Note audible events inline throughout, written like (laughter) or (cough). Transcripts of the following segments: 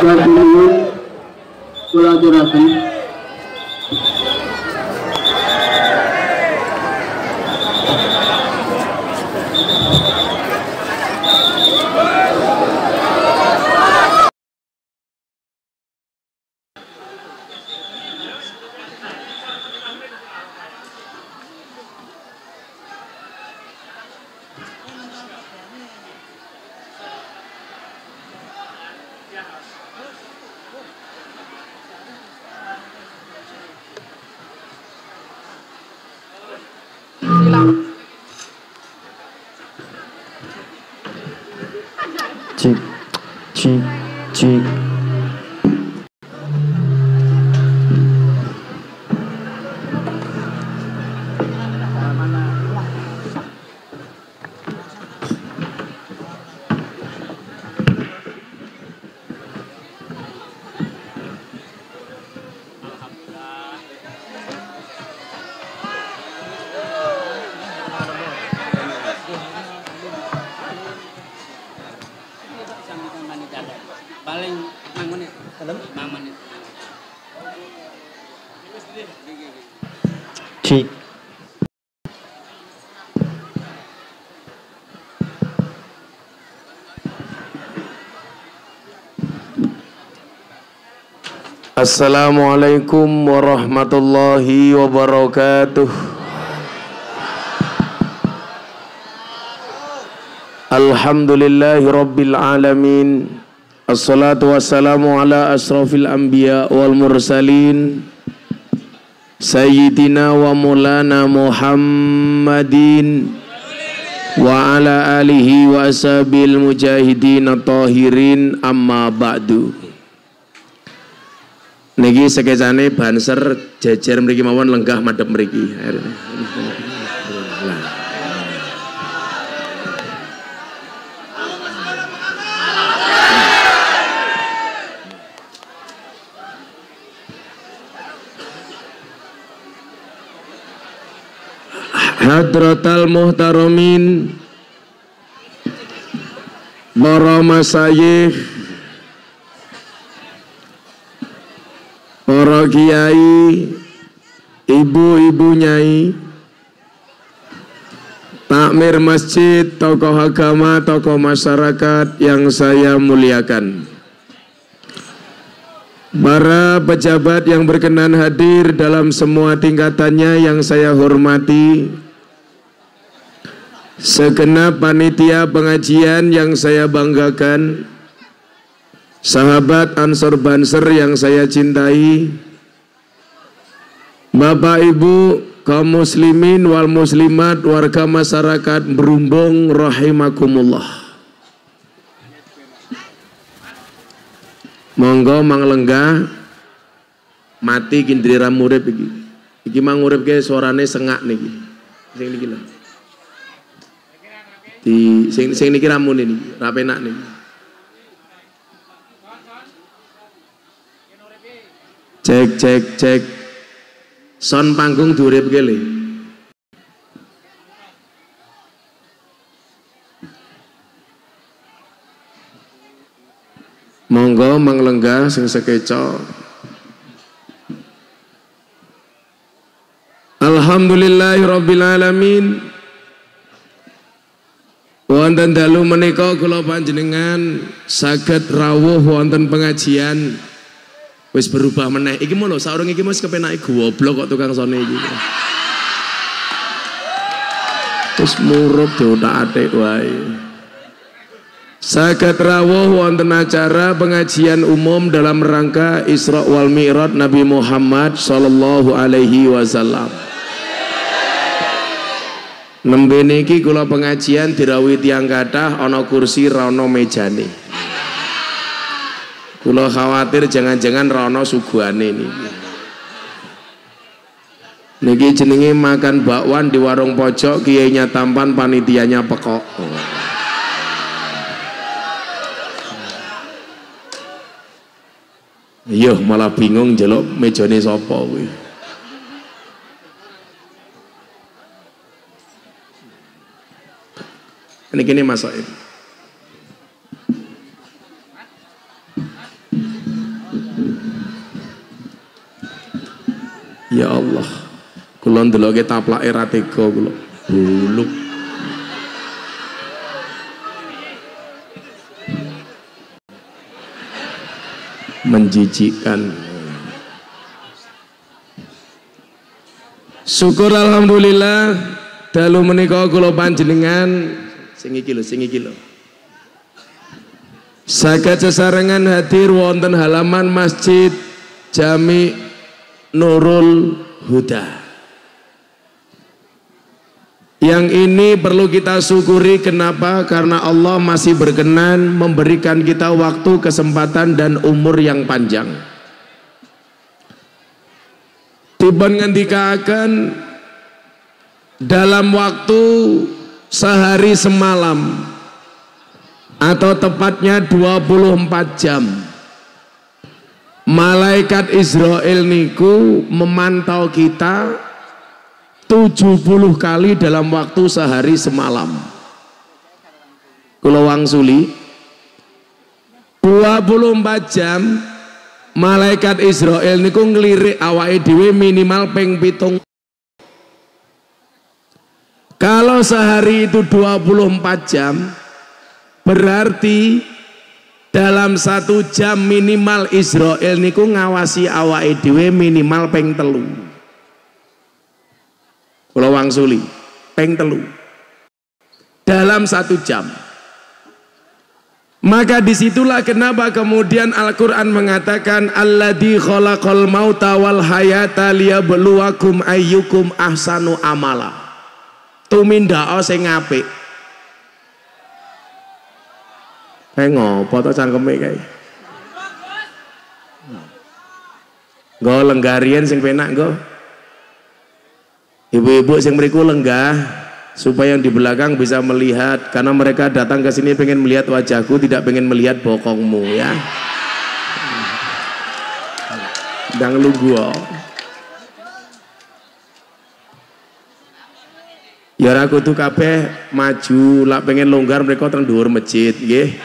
Kula nuwun Assalamualaikum warahmatullahi wabarakatuh. Alhamdulillahi rabbil alamin. Assalatu wassalamu ala asrafil anbiya wal mursalin. Sayyidina wa mulana Muhammadin. Wa ala alihi wa ashabil mujahidin tahirin amma ba'du Niki sekejane banser jejer mriki mawon lenggah madhep mriki. Hadratal muhtaramin Para masayih Kiai Ibu-ibu nyai Takmir masjid, tokoh agama, tokoh masyarakat yang saya muliakan. Para pejabat yang berkenan hadir dalam semua tingkatannya yang saya hormati Segenap panitia pengajian yang saya banggakan Sahabat Ansor Banser yang saya cintai Bapak Ibu kaum muslimin wal muslimat warga masyarakat berumbung rahimakumullah Monggo manglenggah mati kindrira murip iki. Iki mang urip ke suarane sengak niki. Sing niki lho. Di sing sing niki ramune niki, ra penak niki. Cek cek cek. Son panggung diuripke le. Monggo manglenggah sing sekeca. Alhamdulillahirabbil alamin. Wonten dalu menika kula panjenengan saged rawuh wonten pengajian wis berubah meneh. Iki mau lho saurung iki wis kepenake goblok kok tukang sone iki. Wis murup diotak-atik wae. Saged rawuh wonten acara pengajian umum dalam rangka Isra wal Mi'raj Nabi Muhammad sallallahu alaihi wasallam. Nembe niki kula pengajian dirawuhi tiyang kathah ana kursi ra ana mejane. Kula khawatir jangan-jangan ana suguhane niki. Niki jenenge makan bakwan di warung pojok kiainya tampan panitianya pekok. Yo malah bingung jeluk mejane sapa kuwi. Ini kini Mas Ya Allah. Kula ndeloke taplake ra tega kula. Buluk. Menjijikkan. Syukur alhamdulillah dalu menika kula panjenengan sing iki lho sing iki lho. Saged sesarengan hadir wonten halaman Masjid Jami Nurul Huda. Yang ini perlu kita syukuri kenapa? Karena Allah masih berkenan memberikan kita waktu, kesempatan dan umur yang panjang. Tiban ngendikakan dalam waktu sehari semalam atau tepatnya 24 jam malaikat Israel niku memantau kita 70 kali dalam waktu sehari semalam. Kulo wangsuli. 24 jam malaikat Israel niku ngelirik awake dhewe minimal ping pitung. Kalau sehari itu 24 jam berarti dalam satu jam minimal Israel niku ngawasi awake dhewe minimal ping telu. Kula wangsuli ping telu. Dalam satu jam. Maka di situlah kenapa kemudian Al-Quran mengatakan Alladhi khalaqal mauta wal hayata liyabluwakum ayyukum ahsanu amala. Tumindao sing apik Kayak ngopo to cangkeme kae? Nggo lenggarian sing penak nggo. Ibu-ibu sing mriku lenggah supaya yang di belakang bisa melihat karena mereka datang ke sini pengen melihat wajahku tidak pengen melihat bokongmu ya. Dang lu gua. Ya ora kudu kabeh maju, lak pengen longgar mereka teng dhuwur masjid nggih.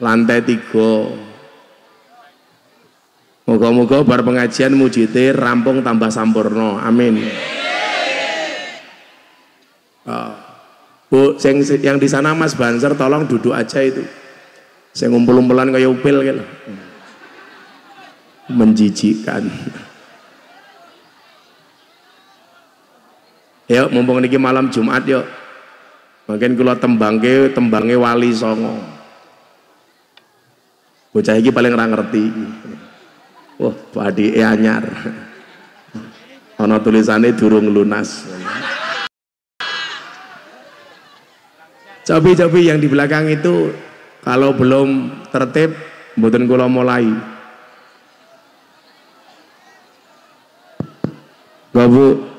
Lantai tiga. Moga-moga bar pengajian mujite rampung tambah sampurno. Amin. Oh. Bu, sing yang di sana Mas Banser tolong duduk aja itu. Saya ngumpul-ngumpulan kayak upil gitu. Menjijikkan. Yuk, mumpung niki malam Jumat yuk. Mungkin kula tembangke tembangke wali songo. Bocah iki paling ora ngerti. Wah, padi anyar. Ana tulisannya durung lunas. Cobi-cobi yang di belakang itu kalau belum tertib mboten kula mulai. Babu,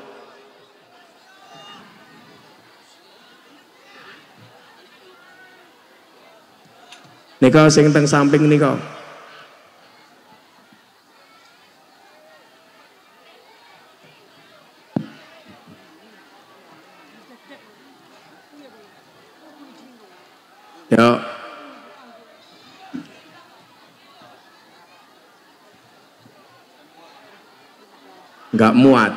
Nika sing teng samping nika. Yo. Enggak muat.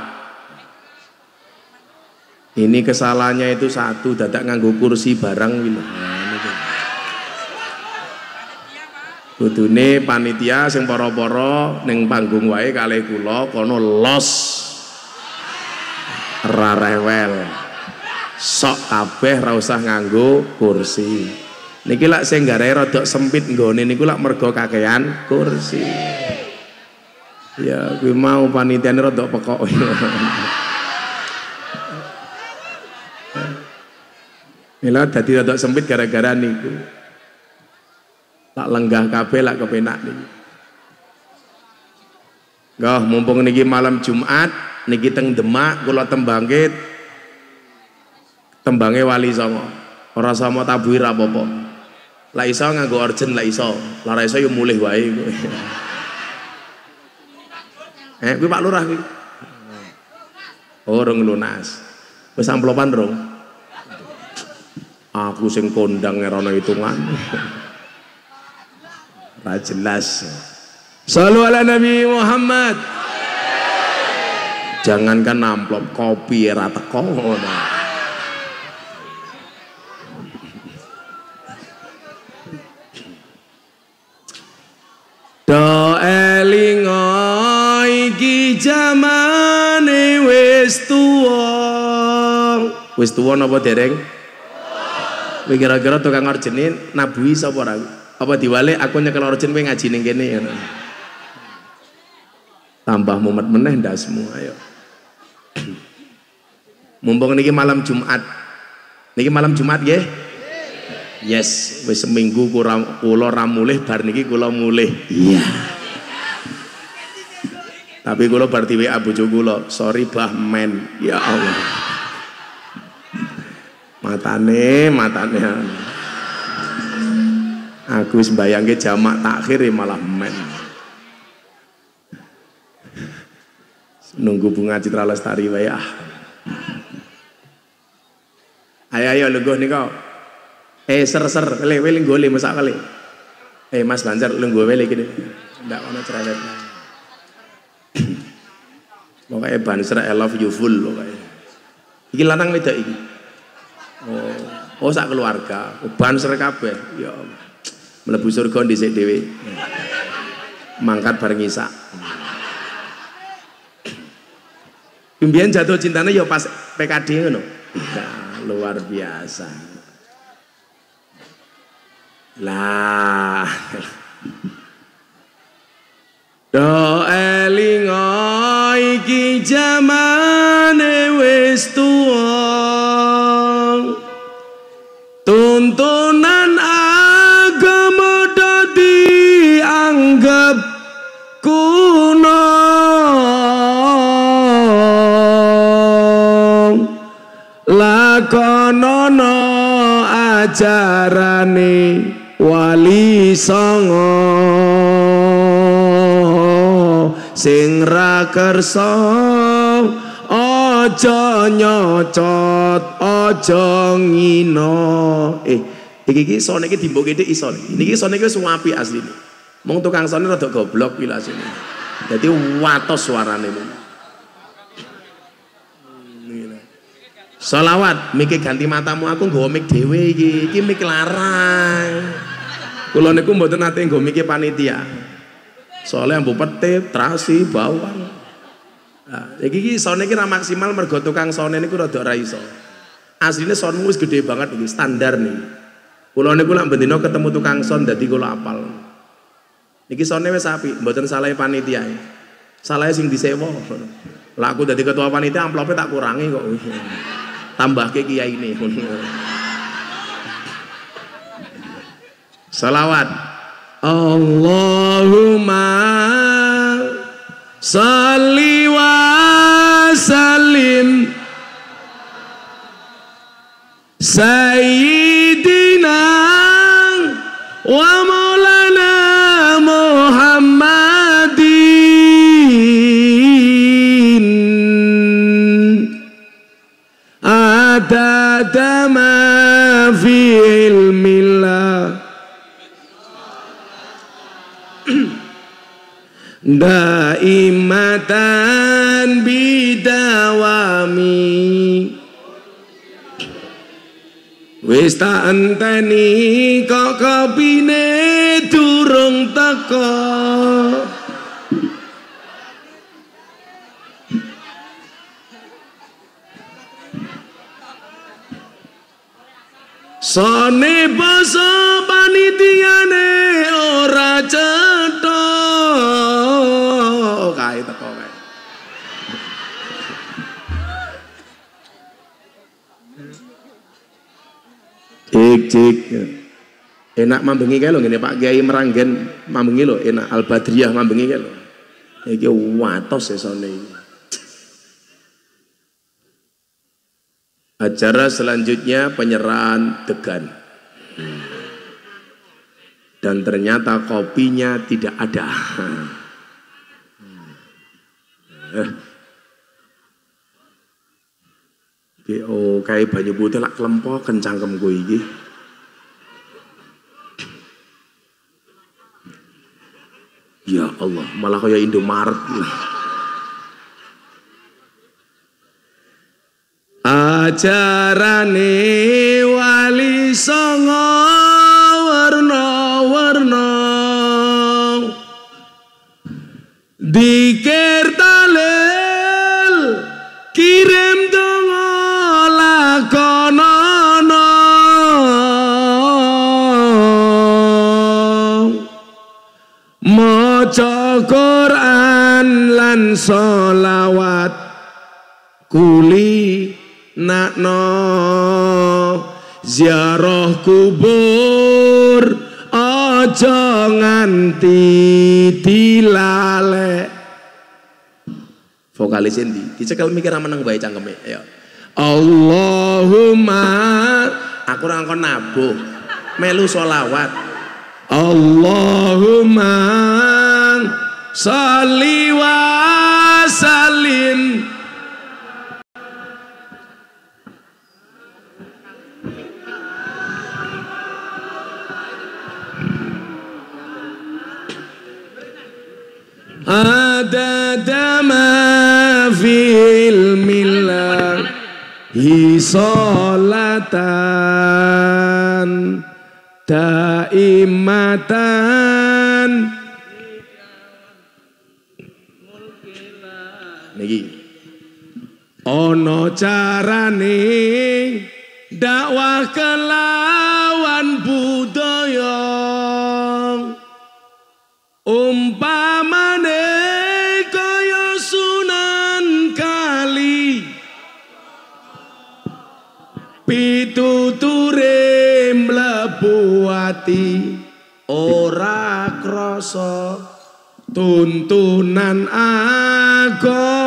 Ini kesalahannya itu satu, dadak nganggo kursi barang gitu. Kudune panitia sing para-para ning panggung wae kalih kula kono los ra rewel. Sok kabeh ra usah nganggo kursi. Niki lak sing gare rada sempit nggone niku lak mergo kakean kursi. Ya kuwi mau panitiane rada pekok. Mila dadi rada sempit gara-gara niku tak lenggah kabeh lak kepenak niki. Gah mumpung niki malam Jumat niki teng Demak kula tembangke tembange wali songo. Ora sama tabuhi ra apa-apa. Lah iso nganggo orjen lah iso. Lah iso yo mulih wae. (laughs) Eh, kuwi Pak Lurah kuwi. Oh, rong lunas. Wis amplopan rong. Aku sing kondang ngerono hitungan. (laughs) Ra jelas. Sallu ala Nabi Muhammad. Jangankan amplop kopi era teko ngono. Do elingo iki jamane wis tuwa. Wis tuwa napa dereng? Kira-kira tukang orjene nabui sapa ora? Apa diwale aku nyekel orjen kowe ngaji ning kene ya. Tambah mumet meneh ndak semua ayo. Mumpung niki malam Jumat. Niki malam Jumat nggih? Yes, wis seminggu kula kula ra mulih bar niki kula mulih. Iya. Tapi kula bar di WA bojo kula, sorry bah men. Ya Allah. Matane, matane. Aku wis mbayangke jamak takhir malah men. Nunggu bunga Citra Lestari wae ah. Ayo ayo lungguh nika. Eh ser ser kali wele gole masak kali. Eh Mas Banjar lungguh wele gini. Ndak ono cerewet. Pokoknya Banser I love you full pokoknya. Iki lanang wedok iki. Oh, oh sak keluarga. Oh, Banser kabeh. Ya Allah. Mlebu surga dhisik dhewe. Mangkat bareng isak. Pimpian jatuh cintanya ya pas PKD ngono. Luar biasa. Lah. Do songo sing ra kersa aja nyocot aja ngino. Eh iki iki sone iki dimbuke dik iso niki sone iki wis apik asline. Mung tukang sone rada goblok iki asline. Dadi watos suarane Salawat, miki ganti matamu aku nggawa mik dhewe iki. Iki mik larang. Kula niku mboten nate nggo miki panitia. Soalnya ambu pete, terasi, bawang. Nah, iki iki sone iki maksimal mergo tukang sone niku rada ora iso. Asline sonmu wis gede banget iki, standar nih. Kula niku lak bendina ketemu tukang son dadi kula apal. Iki sone wis apik, mboten salah panitia. Salah sing disewa. Lah aku ketua panitia amplope tak kurangi kok. Tambah ke kiai ini. Salawat. Allahumma salli wa Sayyidina Wis tak enteni kok kopine durung teko enak mambengi kae lho ngene Pak Kiai Meranggen mambengi lho enak Al Badriyah mambengi kae lho watos sesone iki Acara selanjutnya penyerahan degan. Dan ternyata kopinya tidak ada. Eh. Oh, kayak banyu putih lak kelempo kencang kem iki. Ya Allah, malah kayak Indomaret lah. Ajarane wali so Quran lan solawat kuli nakno ziarah kubur aja nganti dilale vokalis endi dicekel mikir meneng bae cangkeme ayo. Allahumma aku ora ngkon nabuh. Melu solawat Allahumma Salli wa ada Adada fil milah Hisolatan Taimatan Ono carane dakwah kelawan budaya. Umpamane kaya sunan kali. Pituture mlebu ati ora krasa tuntunan agama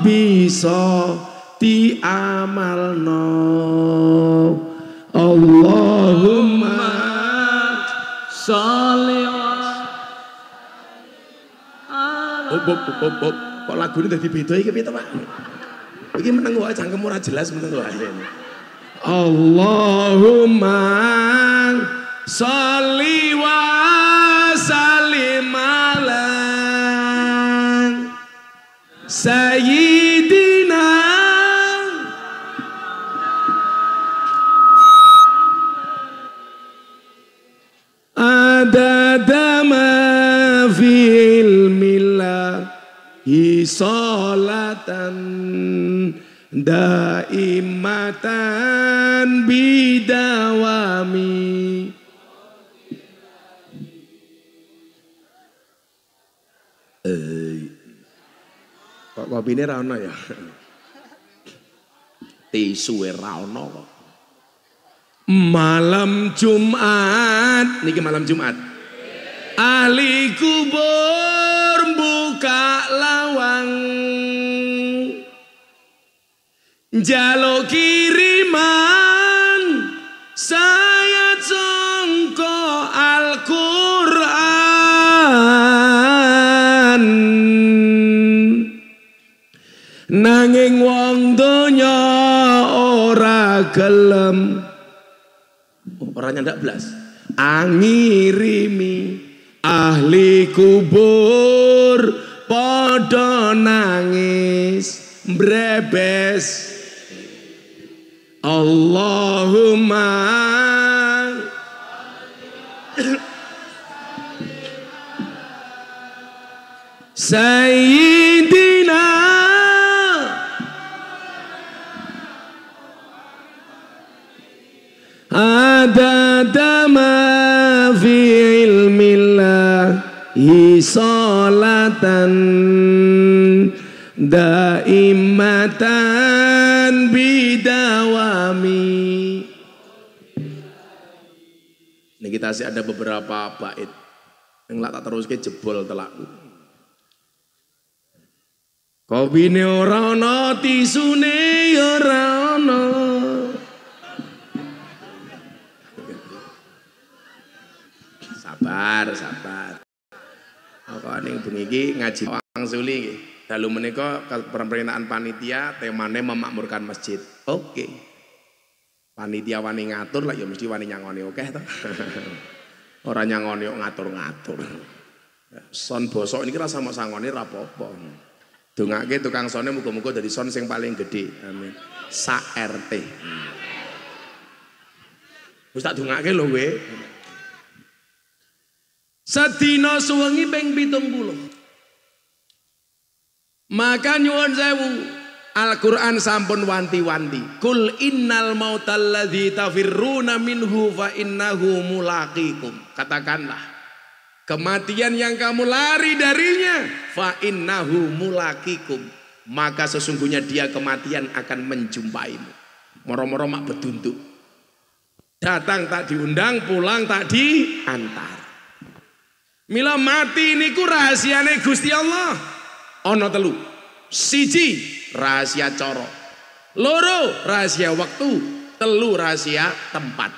bisa diamalno Allahumma Sholli hop. Kok lagu ini tadi beda iki piye to, Pak? Iki meneng wae cangkem ora jelas meneng wae. Allahumma sholli wa sayyidina adada ma fi ilmillah salatan daimatan bidawami kopi ini rana ya? Tisu rana kok. Malam Jumat, niki malam Jumat. Ahli kubur buka lawang Jalo kiriman saya gelem. Orangnya ndak belas. Angirimi ahli kubur Podo nangis Brebes Allahumma Sayyidina Adada ma fi ilmillahi salatan daimatan bidawami Ini kita sih ada beberapa bait yang tak terus ke jebol telak. Kopine ora ana, tisune ya ora Sabar, sabar. Kok ning bengi iki ngaji Wang Suli iki. Dalu menika pemerintahan panitia temane memakmurkan masjid. Oke. Panitia wani ngatur lah ya mesti wani nyangoni oke to. (laughs) Ora nyangoni ngatur-ngatur. Son bosok ini rasa mau sangoni ra apa-apa. Dongake tukang sone muga-muga dari son sing paling gede. Amin. Sa RT. Wis tak dongake lho. Sedina suwengi ping 70. Maka nyuwun sewu Al-Quran sampun wanti-wanti. Kul innal mautal ladzi tafirruna minhu fa innahu mulaqikum. Katakanlah Kematian yang kamu lari darinya Fa innahu mulaqikum. Maka sesungguhnya dia kematian akan menjumpaimu. Moro-moro mak beduntuk Datang tak diundang, pulang tak diantar Mila mati niku rahasiane Gusti Allah Ono telu. Siji rahasia coro. Loro rahasia waktu. Telu rahasia tempat.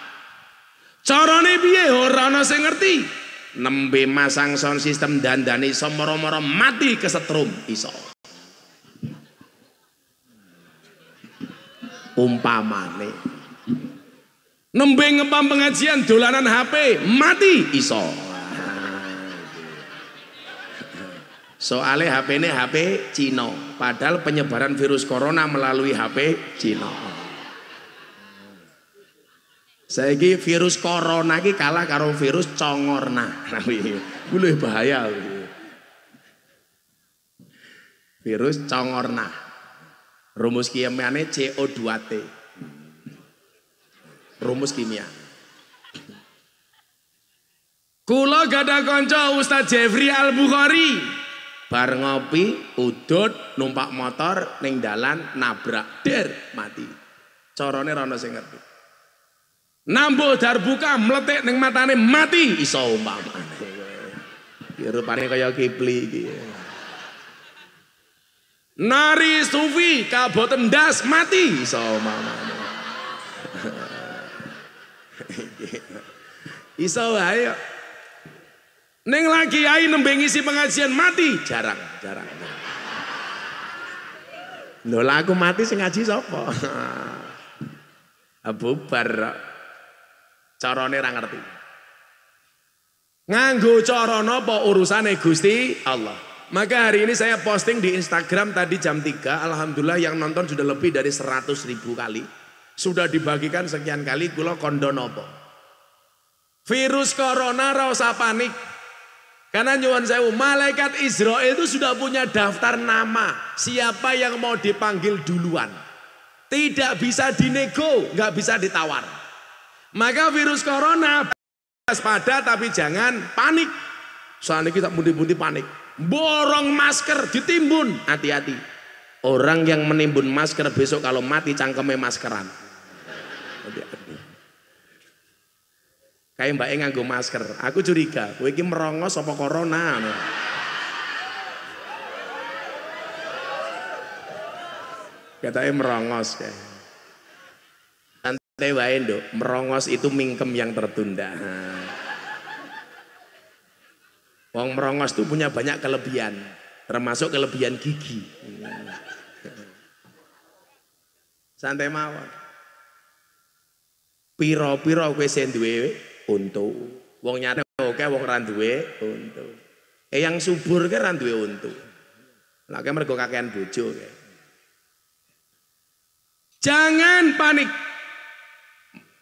Carane piye ora ana sing ngerti. Nembe masang sound system dandan iso moro-moro mati kesetrum iso. Umpamane. Nembe ngempam pengajian dolanan HP mati iso. Soalnya HP ini HP Cina. Padahal penyebaran virus corona melalui HP Cina. Saya ini virus corona ini kalah karo virus congorna. (laughs) Boleh bahaya. Virus congorna. Rumus kimianya CO2T. Rumus kimia. Kula gada konco Ustaz Jeffrey Al Bukhari. Bar ngopi, udut, numpak motor ning dalan nabrak der mati. Carane ra ono sing ngerti. Nambuh dar buka meletik ning matane mati iso umpamane. Ya rupane kaya kipli iki. Nari sufi kaboten ndas mati iso umpamane. (laughs) iso wae Neng lagi ai nembe ngisi pengajian mati jarang, jarang. Lho aku mati sing ngaji sapa? (laughs) Bar carane ra ngerti. Nganggo cara napa urusane Gusti Allah. Maka hari ini saya posting di Instagram tadi jam 3 Alhamdulillah yang nonton sudah lebih dari 100 ribu kali Sudah dibagikan sekian kali kula kondo nopo Virus corona ra usah panik karena nyuwun sewu, malaikat Israel itu sudah punya daftar nama siapa yang mau dipanggil duluan. Tidak bisa dinego, nggak bisa ditawar. Maka virus corona pada tapi jangan panik. Soalnya kita bunti-bunti panik. Borong masker ditimbun, hati-hati. Orang yang menimbun masker besok kalau mati cangkeme maskeran. Hati-hati. Kayak mbak nganggo masker. Aku curiga, kowe iki merongos apa corona? Katanya merongos kayak. Santai wae nduk, merongos itu mingkem yang tertunda. Wong merongos itu punya banyak kelebihan, termasuk kelebihan gigi. Santai mawon. Piro-piro kowe sing untu. Wong nyate oke wong ra duwe untu. Eh yang subur ke ra duwe untu. Lah ke mergo kakean bojo ke. Jangan panik.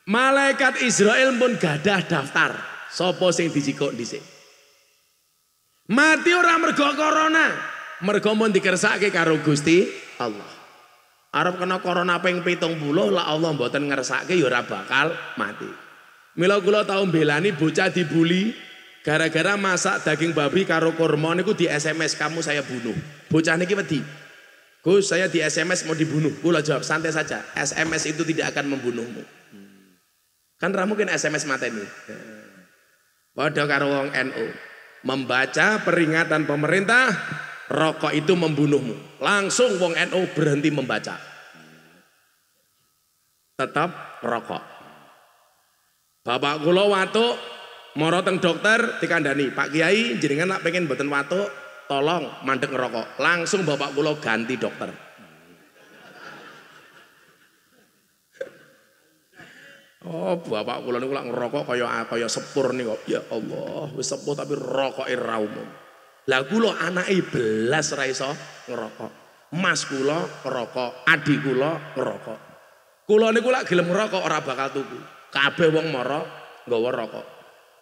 Malaikat Israel pun gadah daftar sapa sing dijikok dhisik. Mati ora mergo corona, mergo mun dikersake karo Gusti Allah. Arab kena corona ping 70 lah Allah mboten ngersake ya ora bakal mati. Mila kula tau belani bocah dibuli gara-gara masak daging babi karo kurma niku di SMS kamu saya bunuh. Bocah niki wedi. Gus, saya di SMS mau dibunuh. Kula jawab santai saja. SMS itu tidak akan membunuhmu. Kan ra mungkin SMS mateni. Padha karo wong NU. Membaca peringatan pemerintah, rokok itu membunuhmu. Langsung wong NU berhenti membaca. Tetap rokok. Bapak kula watuk mara teng dokter dikandani, Pak Kiai jenengan nak pengen mboten watuk, tolong mandek ngerokok. Langsung bapak kula ganti dokter. Oh, bapak kula niku lak ngerokok kaya kaya sepur nih kok. Ya Allah, wis sepuh tapi rokoke ra umum. Lah kula anake belas ra iso ngerokok. Mas kula ngerokok, adik kula ngerokok. Kula niku lak gelem ngerokok ora bakal tuku. Kabeh wong mara nggawa rokok.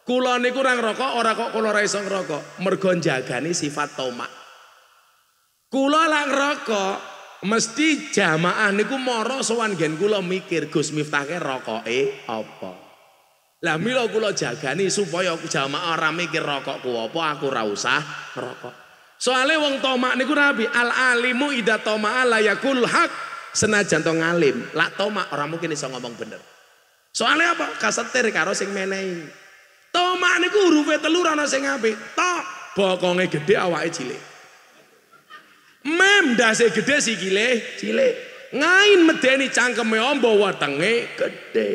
Kula niku ora ngerokok ora kok kula ora iso ngerokok. Mergo njagani sifat tomak. Kula lak ngerokok mesti jamaah niku mara sowan gen kula mikir Gus Miftahke rokoke apa. Lah mila kula jagani supaya jamaah ora mikir rokokku apa aku ora usah ngerokok. Soale wong tomak niku rabi al alimu ida tomak la yakul hak senajan to ngalim lak tomak ora mungkin iso ngomong bener. Soalnya apa? Kasetir karo sing menehi. Tomak niku hurufe telu ana sing apik. Tok bokonge gede awake cilik. Mem dase gede sikile cilik. Ngain medeni cangkeme ombo wetenge gede.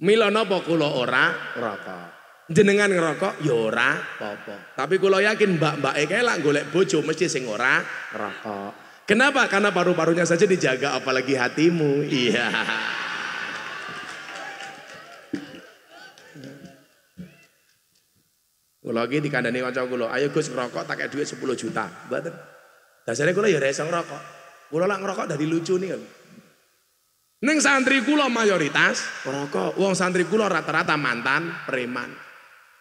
Mila napa kula ora ngerokok. Jenengan ngerokok ya ora apa-apa. Tapi kula yakin mbak-mbake kae lak golek bojo mesti sing ora ngerokok. Kenapa? Karena paru-parunya saja dijaga apalagi hatimu. Iya. Kula iki dikandani kanca kula, "Ayo Gus ngerokok tak duit 10 juta." Mboten. Kula ya ora ngerokok. Kula lak ngerokok dari lucu nih. Ning santri kula mayoritas ngerokok. Wong santri kula rata-rata mantan preman.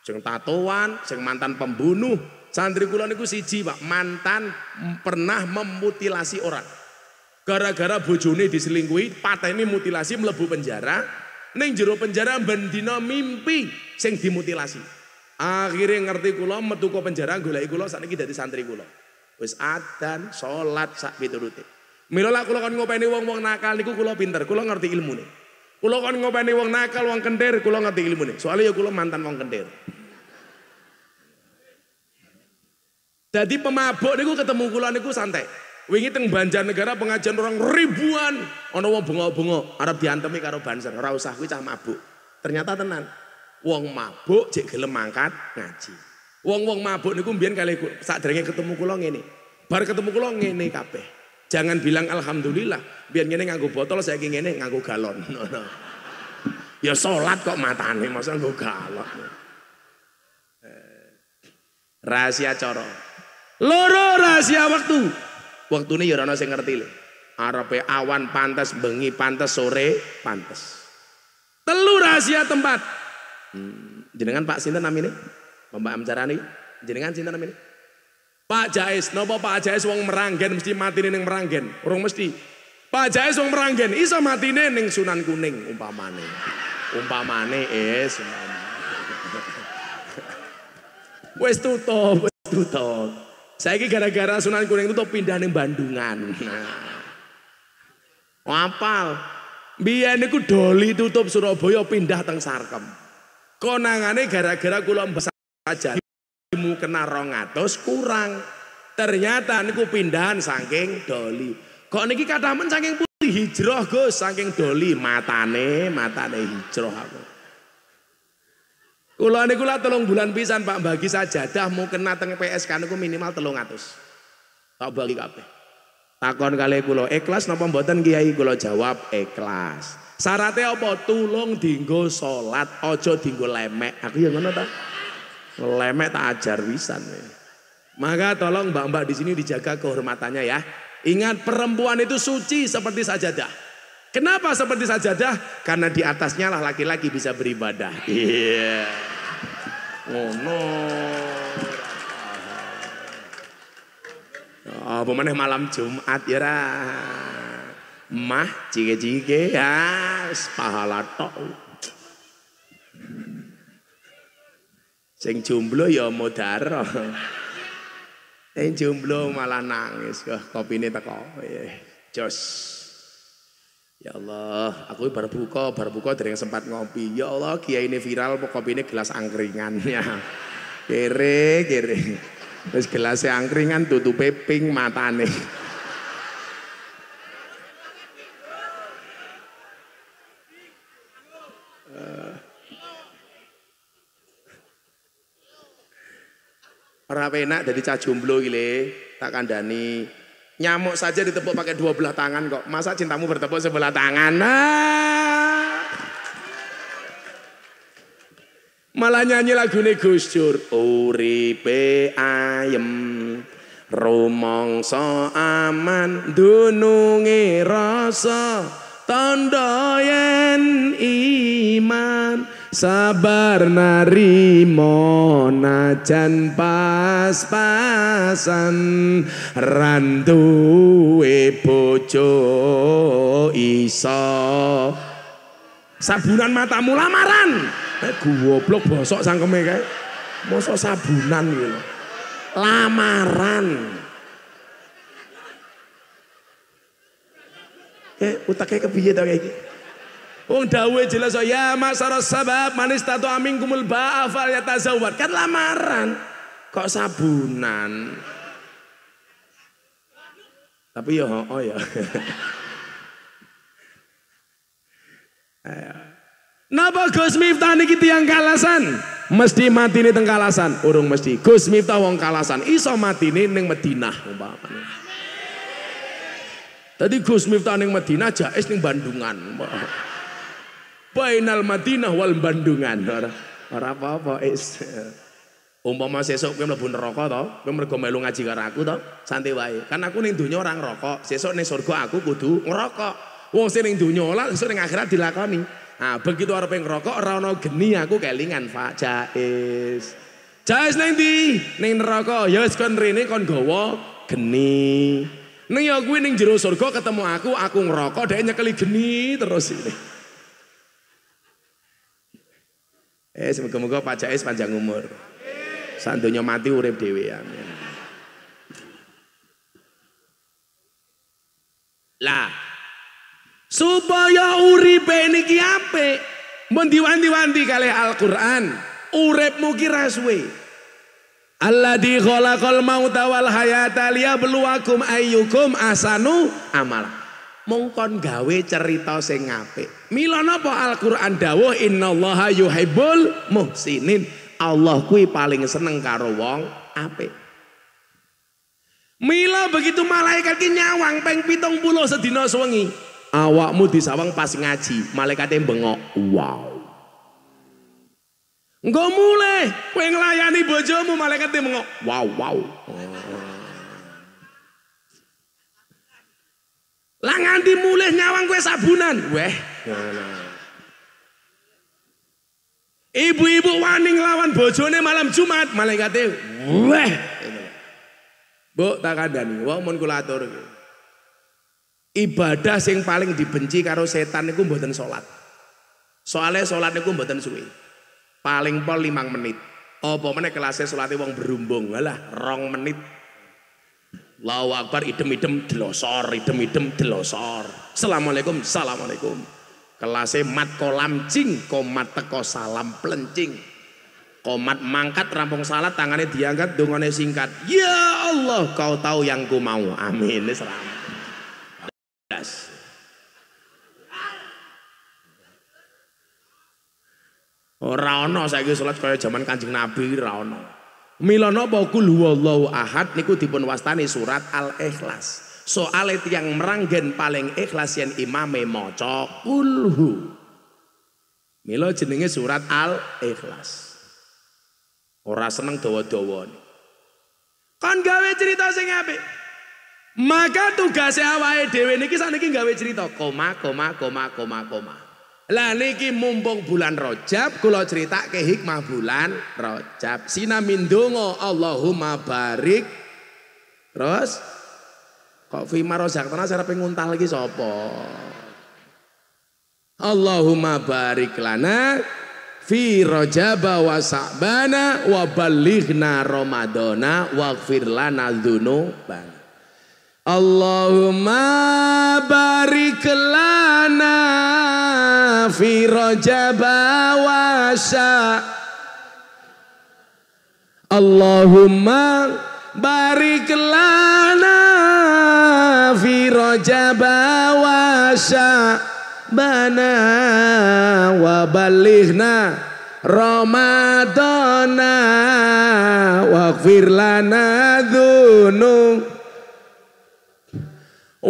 Sing tatoan, sing mantan pembunuh. Santri kula niku siji, Pak, mantan pernah memutilasi orang. Gara-gara bojone diselingkuhi, pateni mutilasi mlebu penjara. Ning jero penjara bendina mimpi sing dimutilasi. Akhirnya ngerti kula metu penjara golek kula sakniki dadi santri kula. Wis adan, salat sak piturute. Mila lak kula kon ngopeni wong-wong nakal niku kula pinter, kula ngerti ilmune. Kula kon ngopeni wong nakal, wong kendir, kula ngerti ilmune. Soalnya ya kula mantan wong kendir. Jadi pemabuk niku ketemu kula niku santai. Wingi teng Banjarnegara pengajian orang ribuan, ana wong bengok-bengok arep diantemi karo banser, ora usah kuwi cah mabuk. Ternyata tenan. Wong mabuk jek gelem mangkat ngaji. Wong-wong mabuk niku mbiyen kali sadurunge ketemu kula ngene. Bar ketemu kula ngene kabeh. Jangan bilang alhamdulillah, biar ngene nganggo botol saya ngene nganggo galon. (laughs) Ya salat kok matane masa nganggo galon. Rahasia coro. Loro rahasia waktu. Waktune ya ora ana sing ngerti lho. Awan pantes, bengi pantes, sore pantes. Telu rahasia tempat. Hmm, jenengan Pak sinten namine? Mbak Amcarani. Jenengan sinten namine? Pak Jais, napa Pak Jais wong meranggen mesti matine ning meranggen. Urung mesti. Pak Jais wong meranggen iso matine ning Sunan Kuning umpamane. Umpamane es umpamane. (laughs) Wis tutup, wis tutup. Saiki gara-gara Sunan Kuning tutup pindah ning Bandungan. Nah. Wapal. Biyen niku doli tutup Surabaya pindah teng Sarkem. Konangane gara-gara kula saja mu kena rong kurang. Ternyata niku pindahan saking doli. Kok niki katamen saking putih hijrah Gus saking doli matane matane hijrah aku. Kula niku lah telung bulan pisan Pak bagi sajadah mau kena teng PSK niku minimal telung atus. Tak bagi kabeh. Takon kali kula ikhlas napa mboten Kiai kula jawab ikhlas. Syaratnya apa? Tulung dinggo salat, aja dinggo lemek. Aku ya ngono ta. Lemek tak ajar wisan. Maka tolong mbak-mbak di sini dijaga kehormatannya ya. Ingat perempuan itu suci seperti sajadah. Kenapa seperti sajadah? Karena di atasnya lah laki-laki bisa beribadah. Iya. Oh no. Oh, pemenang malam Jumat ya ra. Mah jige-jige ya pahala tok. Sing jomblo ya modaro. Sing jomblo malah nangis kok kopine teko. Jos. Ya Allah, aku baru buka, baru buka dari yang sempat ngopi. Ya Allah, kiai ini viral, kopi ini gelas angkringannya. (laughs) Kere, kere. Terus gelasnya angkringan tutup ping matane. (laughs) Ora enak dari cah jomblo gile, tak kandani. Nyamuk saja ditepuk pakai dua belah tangan kok. Masa cintamu bertepuk sebelah tangan? Nah. Malah nyanyi lagune Gus Dur. Uripe ayem rumangsa aman dununge rasa tanda yen iman sabar narimo najan pas-pasan. Randuwe bojo iso. Sabunan matamu lamaran. Eh goblok bosok sangkeme kae. Mosok sabunan gitu lamaran. Eh utaknya kepiye tau kayak gitu Wong dawe jelas oh, ya masalah sabab manis tato amin kumul ba'afal ya tazawad kan lamaran kok sabunan tapi ya oh ya Napa Gus Miftah niki tiyang kalasan? Mesti mati nih kalasan, urung mesti. Gus Miftah wong kalasan, iso mati nih neng Madinah umpamane. Tadi Gus Miftah neng Madinah, Jais neng Bandungan. Bainal Madinah wal Bandungan. Ora ora apa-apa. Umpama sesuk kowe mlebu neraka to, kowe mergo melu ngaji karo aku to, santai wae. Kan aku ning donya ora ngerokok, sesuk ning surga aku kudu ngerokok. Wong sing ning donya ora, sesuk ning akhirat dilakoni. Nah, begitu arep ngerokok ora ana geni aku kelingan Pak Jais. Jais ning ndi? Ning neraka. Ya wis kon rene kon gawa geni. Ning ya kuwi ning jero surga ketemu aku, aku ngerokok, dhek nyekeli geni terus ini. Eh, semoga-moga Pak Jais panjang umur. Sandonya mati urip dhewe amin. Lah, supaya uripe niki apik, mun diwanti-wanti kalih Al-Qur'an, uripmu ki ra suwe. Alladzi khalaqal mauta wal hayata liyabluwakum ayyukum asanu amala. Mongkon gawe cerita sing apik. Mila napa Al-Qur'an dawuh innallaha yuhibbul muhsinin. Allah kuwi paling seneng karo wong apik. Mila begitu malaikat ki nyawang peng pitung puluh sedina sewengi. Awakmu disawang pas ngaji, malaikatnya bengok. Wow. Engko mulai kowe nglayani bojomu malaikatnya bengok. Wow, wow. Lah nganti mulai nyawang kowe sabunan. Weh. Ibu-ibu wani nglawan bojone malam Jumat, malaikatnya weh. Bu tak kandani, wong mun kula. Ibadah sing paling dibenci karo setan niku mboten salat. Soale salat niku mboten suwe. Paling pol limang menit. Apa meneh kelasnya salate wong berumbung. Walah, rong menit. Allahu Akbar idem-idem delosor, idem-idem delosor. Assalamualaikum, assalamualaikum. Kelasnya mat kolam cing, komat teko salam pelencing. Komat mangkat rampung salat tangannya diangkat dongane singkat. Ya Allah kau tahu yang ku mau. Amin. Seram. Ora ana saiki salat kaya jaman Kanjeng Nabi ora. Mila napa kul huwallahu ahad niku dipun wastani surat Al-Ikhlas. Soale tiyang meranggen paling ikhlas yen imame maca kulhu. Mila jenenge surat Al-Ikhlas. Ora seneng dawa-dawa. Kon gawe cerita sing apik. Maka tugasnya awake dhewe niki saniki gawe cerita koma koma koma koma koma. Lah niki mumpung bulan Rajab kula critakake hikmah bulan Rajab. Sinamin donga Allahumma barik. Terus kok fima rozaktana sarepe nguntal lagi sapa? Allahumma barik lana fi rajaba wa sa'bana wa balighna ramadana waghfir lana dzunubana. Allahumma barik lana fi rajaba wa sa Allahumma barik lana fi rajaba wa sa bana wa balighna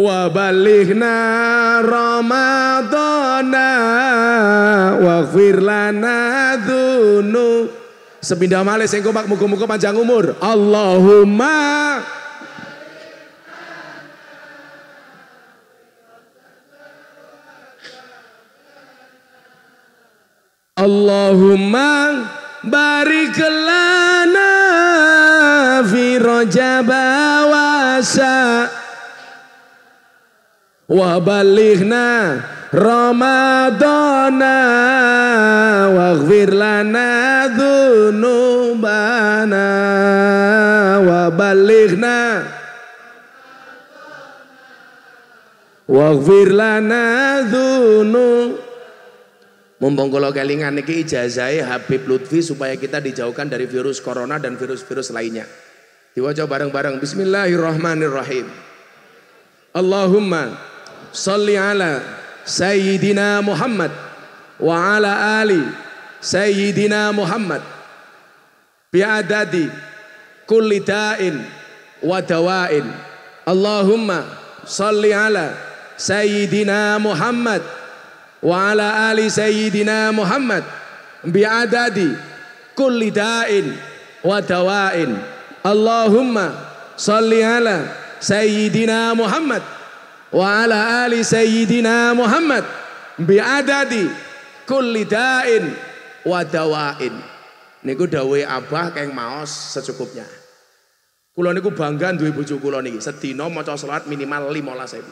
Ramadana waghfir lana dzunub wa balighna ramadana wa waghfir lana dzunub sepindah malih sing kompak muga-muga panjang umur. Allahumma Allahumma barik lana fi rajab wa ramadana waghfir lana dzunubana wa balighna waghfir lana Mumpung kalau kelingan niki ijazahnya Habib Lutfi supaya kita dijauhkan dari virus corona dan virus-virus lainnya. Diwajah bareng-bareng. Bismillahirrahmanirrahim. Allahumma salli ala Sayyidina Muhammad wa ala ali Sayyidina Muhammad bi'adadi kulli da'in wa dawain. Allahumma salli ala Sayyidina Muhammad wa ala ali sayyidina Muhammad bi'adadi kulli da'in wa dawain Allahumma wa ala ali sayyidina Muhammad bi'adadi kulli da'in wa dawain niku dawe abah keng maos secukupnya kula niku bangga duwe bojo kula niki sedina maca salat minimal 15.000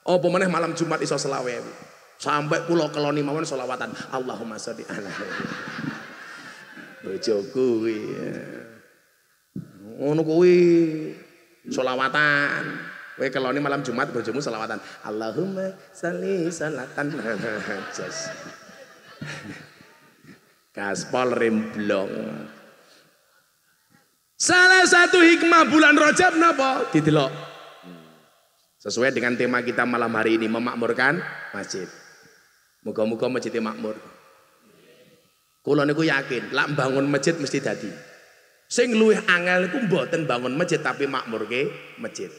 apa meneh malam Jumat iso selawe Sampai pulau keloni mawon solawatan. Allahumma sholli ala Bojo kuwi. Ngono kuwi solawatan. Kowe keloni malam Jumat bojomu solawatan. Allahumma sholli salatan. (laughs) Gaspol remblong. Salah satu hikmah bulan Rajab napa? Didelok. Sesuai dengan tema kita malam hari ini memakmurkan masjid. Muga-muga masjid makmur. Kula niku yakin, lak bangun masjid mesti dadi. Sing luwih angel niku mboten bangun masjid tapi makmurke masjid.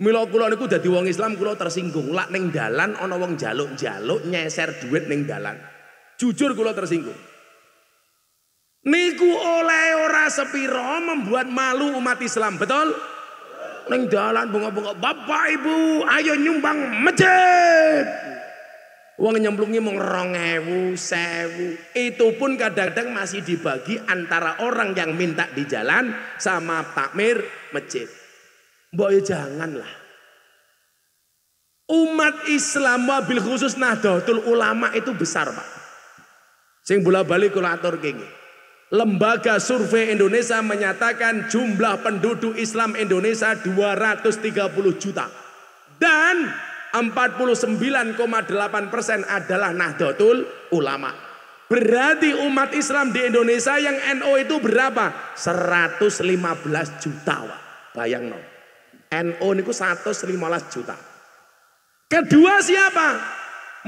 Mila kula niku dadi wong Islam kula tersinggung, lak ning dalan ana wong jaluk-jaluk nyeser duit ning dalan. Jujur kula tersinggung. Niku oleh ora sepiro membuat malu umat Islam, betul? Ning dalan bunga-bunga, Bapak Ibu, ayo nyumbang masjid. Uang nyemplungi mau ewu, sewu. Itu pun kadang-kadang masih dibagi antara orang yang minta di jalan sama takmir masjid. Boy ya janganlah. Umat Islam wabil khusus Nahdlatul Ulama itu besar pak. Sing bola balik kulator gini. Lembaga Survei Indonesia menyatakan jumlah penduduk Islam Indonesia 230 juta. Dan 49,8 persen adalah Nahdlatul Ulama. Berarti umat Islam di Indonesia yang NO itu berapa? 115 juta. Wak. Bayang no. NO itu 115 juta. Kedua siapa?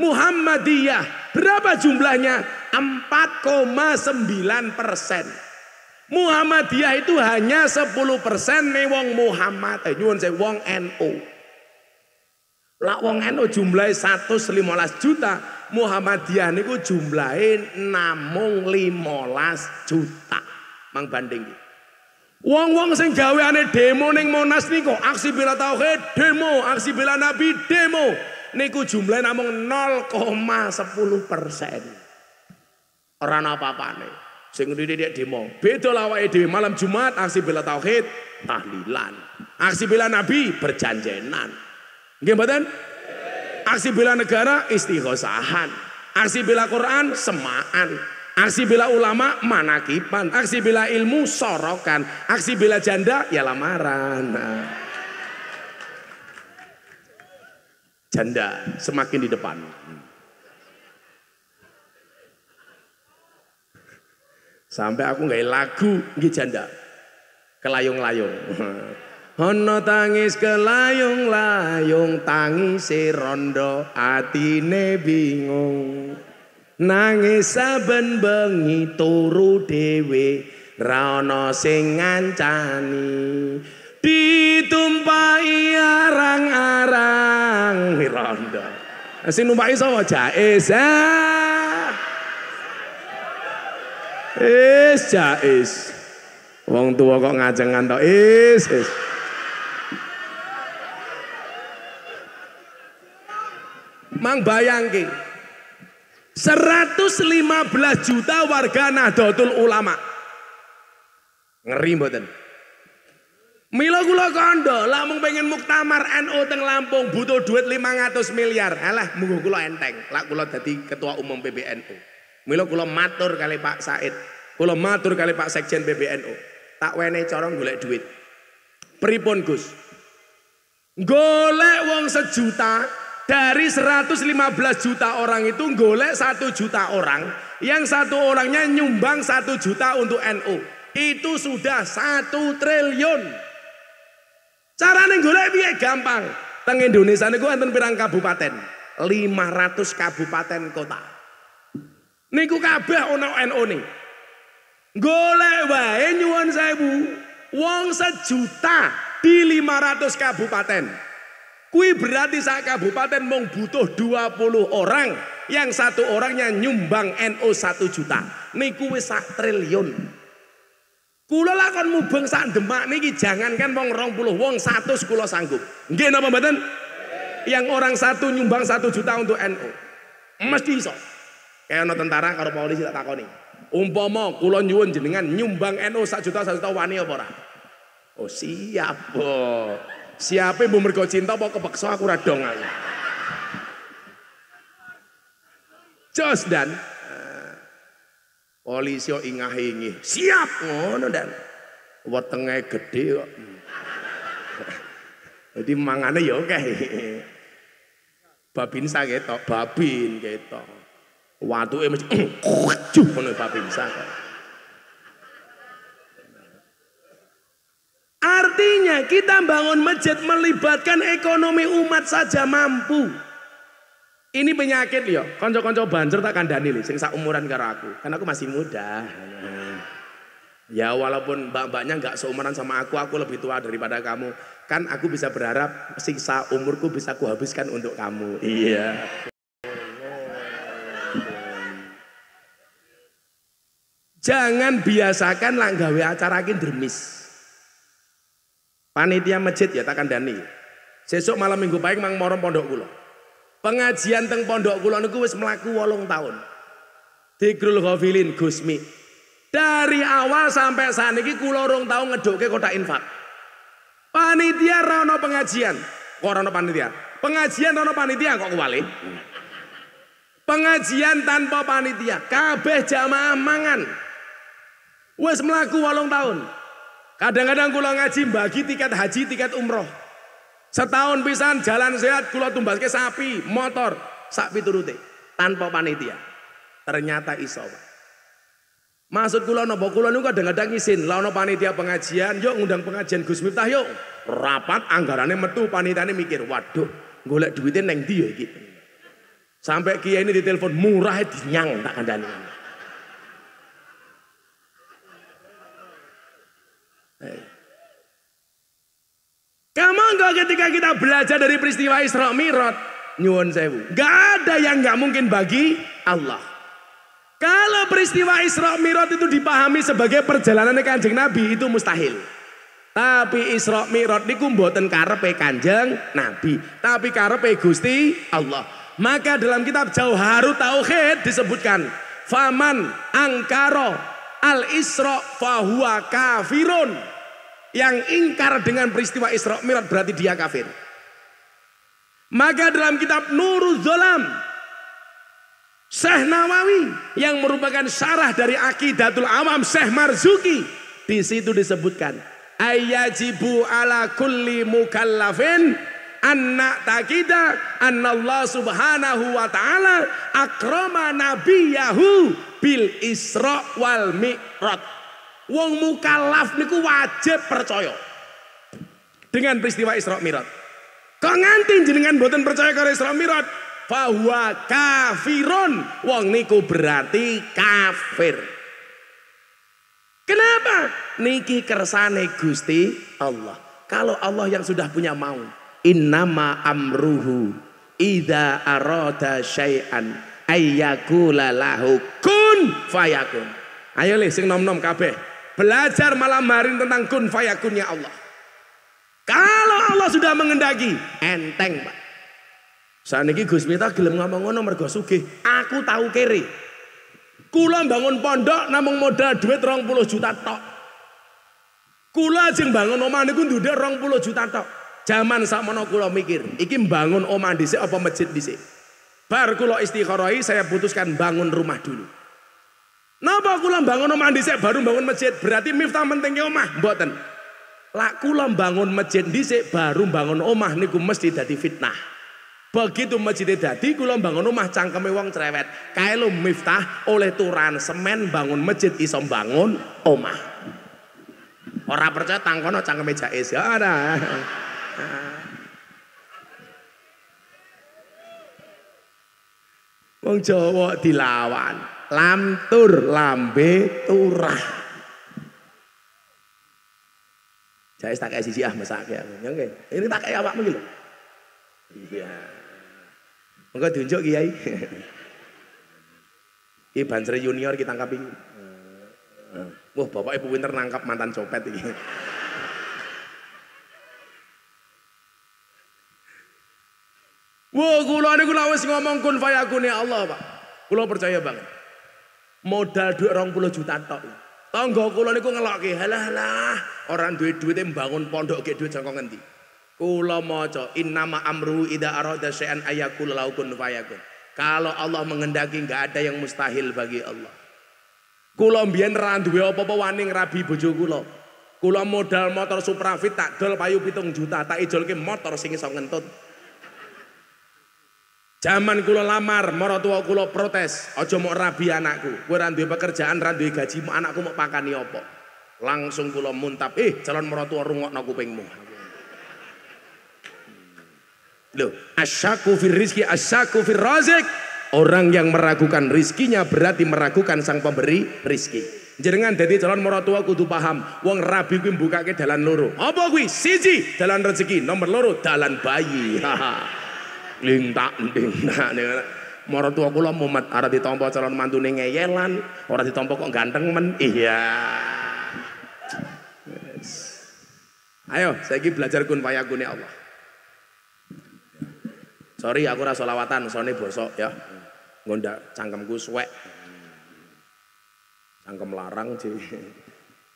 Muhammadiyah. Berapa jumlahnya? 4,9 persen. Muhammadiyah itu hanya 10 persen nih wong Muhammad. Eh, nyuwun saya wong NO. Lah wong NU jumlahe 115 juta, Muhammadiyah niku jumlahe namung 15 juta. Mang banding Wong-wong sing gaweane demo ning Monas niku aksi bela tauhid demo, aksi bela nabi demo. Niku jumlahe namung 0,10 persen. Ora apa-apane. Sing didik demo. Beda lawake dhewe malam Jumat aksi bela tauhid tahlilan. Aksi bela nabi berjanjenan. Nggih mboten? Aksi bela negara istighosahan. Aksi bela Quran semaan. Aksi bela ulama manakipan. Aksi bela ilmu sorokan. Aksi bela janda ya lamaran. Nah. Janda semakin di depan. Sampai aku nggak lagu nggih janda. Kelayung-layung. Ana tangis kelayung-layung tangis rondo atine bingung Nangis saben bengi turu dhewe ra ana sing ngancani. Ditumpai arang-arang. Rondo Sing numpai sapa jae Is jais. Wong tua kok ngajengan tok is is. Mang bayangke 115 juta warga Nahdlatul Ulama. Ngeri mboten? Mila kula kandha, lamun pengen muktamar NU teng Lampung butuh duit 500 miliar. Alah, munggo kula enteng. Lak kula dadi ketua umum PBNU. Mila kula matur kali Pak Said. Kula matur kali Pak Sekjen PBNU. Tak wene cara golek duit. Pripun Gus? Golek wong sejuta dari 115 juta orang itu golek satu juta orang. Yang satu orangnya nyumbang satu juta untuk NU. Itu sudah satu triliun. Carane golek piye gampang. Teng Indonesia niku wonten pirang kabupaten? 500 kabupaten kota. Niku kabeh ana NU ning. Golek wae nyuwun sewu. Wong sejuta di 500 kabupaten. Kui berarti sak kabupaten mung butuh 20 orang. Yang satu orangnya nyumbang NU 1 juta. Niku wis sak triliun. Kula lakon mubeng sak Demak niki jangankan wong 20 wong 100 kula sanggup. Nggih napa mboten? Yang orang satu nyumbang satu juta untuk NU. Mesti iso. Kayak ono tentara karo polisi tak takoni. Umpama kula nyuwun jenengan nyumbang NU sak juta sak juta wani apa ora? Oh siap, po. Siape mbok mergo cinta apa kepeksa aku ra dong aku. Jos dan Polisi kok ingah-ingih. Siap ngono dan wetenge gede kok. Jadi mangane ya oke. Babinsa ketok, babin ketok. Watuke mesti (clears throat) ngono babinsa kok. Artinya kita bangun masjid melibatkan ekonomi umat saja mampu. Ini penyakit ya, konco-konco banjur tak kandani nih, sing sak umuran karo aku. Kan aku masih muda. Ya walaupun mbak-mbaknya nggak seumuran sama aku, aku lebih tua daripada kamu. Kan aku bisa berharap sisa umurku bisa kuhabiskan untuk kamu. Iya. Jangan biasakan lah gawe acara dermis. Panitia masjid ya tak kandani. Sesuk malam minggu baik mang morom pondok kula. Pengajian teng pondok kula niku wis mlaku 8 tahun. Dikrul Ghafilin Gusmi. Dari awal sampai saat ini kula rong tahun ngedoke kota infak. Panitia rono pengajian. Kok rono panitia? Pengajian rono panitia kok kuwali? Pengajian tanpa panitia. Kabeh jamaah mangan. Wes melaku walong tahun. Kadang-kadang kula ngaji bagi tiket haji, tiket umroh. Setahun pisan jalan sehat kula tumbaske sapi, motor, sak piturute tanpa panitia. Ternyata iso. Maksud kula napa kula niku kadang-kadang isin la panitia pengajian, yuk ngundang pengajian Gus Miftah yuk. Rapat anggarannya metu panitiane mikir, waduh, golek duitnya neng ya iki. Sampai kiai ini ditelepon murah dinyang tak kandani. Kamu enggak ketika kita belajar dari peristiwa Isra Mi'raj, nyuwun sewu. Gak ada yang nggak mungkin bagi Allah. Kalau peristiwa Isra Mi'raj itu dipahami sebagai perjalanan Kanjeng Nabi itu mustahil. Tapi Isra Mi'raj niku mboten karepe Kanjeng Nabi, tapi karepe Gusti Allah. Maka dalam kitab Jauharut Tauhid disebutkan, "Faman angkaro al Isra fahuwa kafirun." Yang ingkar dengan peristiwa Isra Mi'raj berarti dia kafir. Maka dalam kitab Nurul Zolam Syekh Nawawi yang merupakan syarah dari Akidatul Awam Syekh Marzuki di situ disebutkan ayajibu ala kulli mukallafin anna takida Allah subhanahu wa ta'ala akrama nabiyahu bil isra wal mi'raj Wong mukallaf niku wajib percaya dengan peristiwa Isra Mi'raj. Kok nganti jenengan boten percaya karo Isra Mi'raj? Fahuwa kafirun. Wong niku berarti kafir. Kenapa? Niki kersane Gusti Allah. Kalau Allah yang sudah punya mau, innama amruhu idza arada syai'an ayyakula lahu kun fayakun. Ayo le sing nom-nom kabeh. Belajar malam hari tentang kun fayakunnya Allah. Kalau Allah sudah mengendaki, enteng, Pak. Saat ini Gus Miftah gelem ngomong ngono mergo sugih. Aku tahu kere. Kula bangun pondok namung modal duit 20 juta tok. Kula ajeng bangun omah niku ndudek 20 juta tok. Zaman sakmono kula mikir, iki bangun omah dhisik apa masjid dhisik. Bar kula istikharoi saya putuskan bangun rumah dulu. Napa kula bangun omah dhisik baru bangun masjid? Berarti miftah pentingnya omah, mboten. Lak kula bangun masjid dhisik baru bangun omah niku mesti dadi fitnah. Begitu masjid dadi kula bangun omah cangkeme wong cerewet. Kae lho miftah oleh turan semen bangun masjid iso bangun omah. Ora percaya tangkono cangkeme jais ya ada. Wong Jawa dilawan, lamtur lambe turah. Jais tak kayak sisi ah mesake aku. Ya. Ini tak kayak awakmu iki lho. Iya. Mengko diunjuk Kiai. (laughs) Ki Banser Junior kita tangkap iki. Wah, bapak ibu pinter nangkap mantan copet iki. (laughs) Wah, kula niku lak wis ngomong kun fayakun ya Allah, Pak. Kula percaya banget. Modal duit 20 juta tok. Tangga kula niku ngelokke, halah halah, orang duit duit mbangun pondok ke duit jangkau ngendi. Kula maca innama amru ida arada syai'an ayakul laukun fayakun. Kalau Allah mengendaki nggak ada yang mustahil bagi Allah. Kula mbiyen ra duwe apa-apa wani ngrabi bojo kula. Kula modal motor Suprafit tak dol payu pitung juta, tak ijolke motor sing iso ngentut. Zaman kula lamar, maratuwa kula protes, aja mau rabi anakku. Kowe ra duwe pekerjaan, ra duwe gaji, anakku mau pakani apa? Langsung kula muntap, "Eh, calon maratuwa rungokno kupingmu." Loh, asyaku fir rizki, asyaku fir razik. Orang yang meragukan rizkinya berarti meragukan sang pemberi rizki. Jenengan jadi calon maratua kudu paham. Wong rabi kuwi mbukake dalan loro. Apa kuwi? Siji, dalan rezeki. Nomor loro, dalan bayi. (laughs) Lintak lintak (laughs) Maratua kula mumet ora ditampa calon mantune ngeyelan, ora ditampa kok ganteng men. Iya. Yes. Ayo, saiki belajar kun fayakune Allah. Sorry aku rasa lawatan, soalnya bosok ya. Ngondak cangkemku suwek. Cangkem larang sih.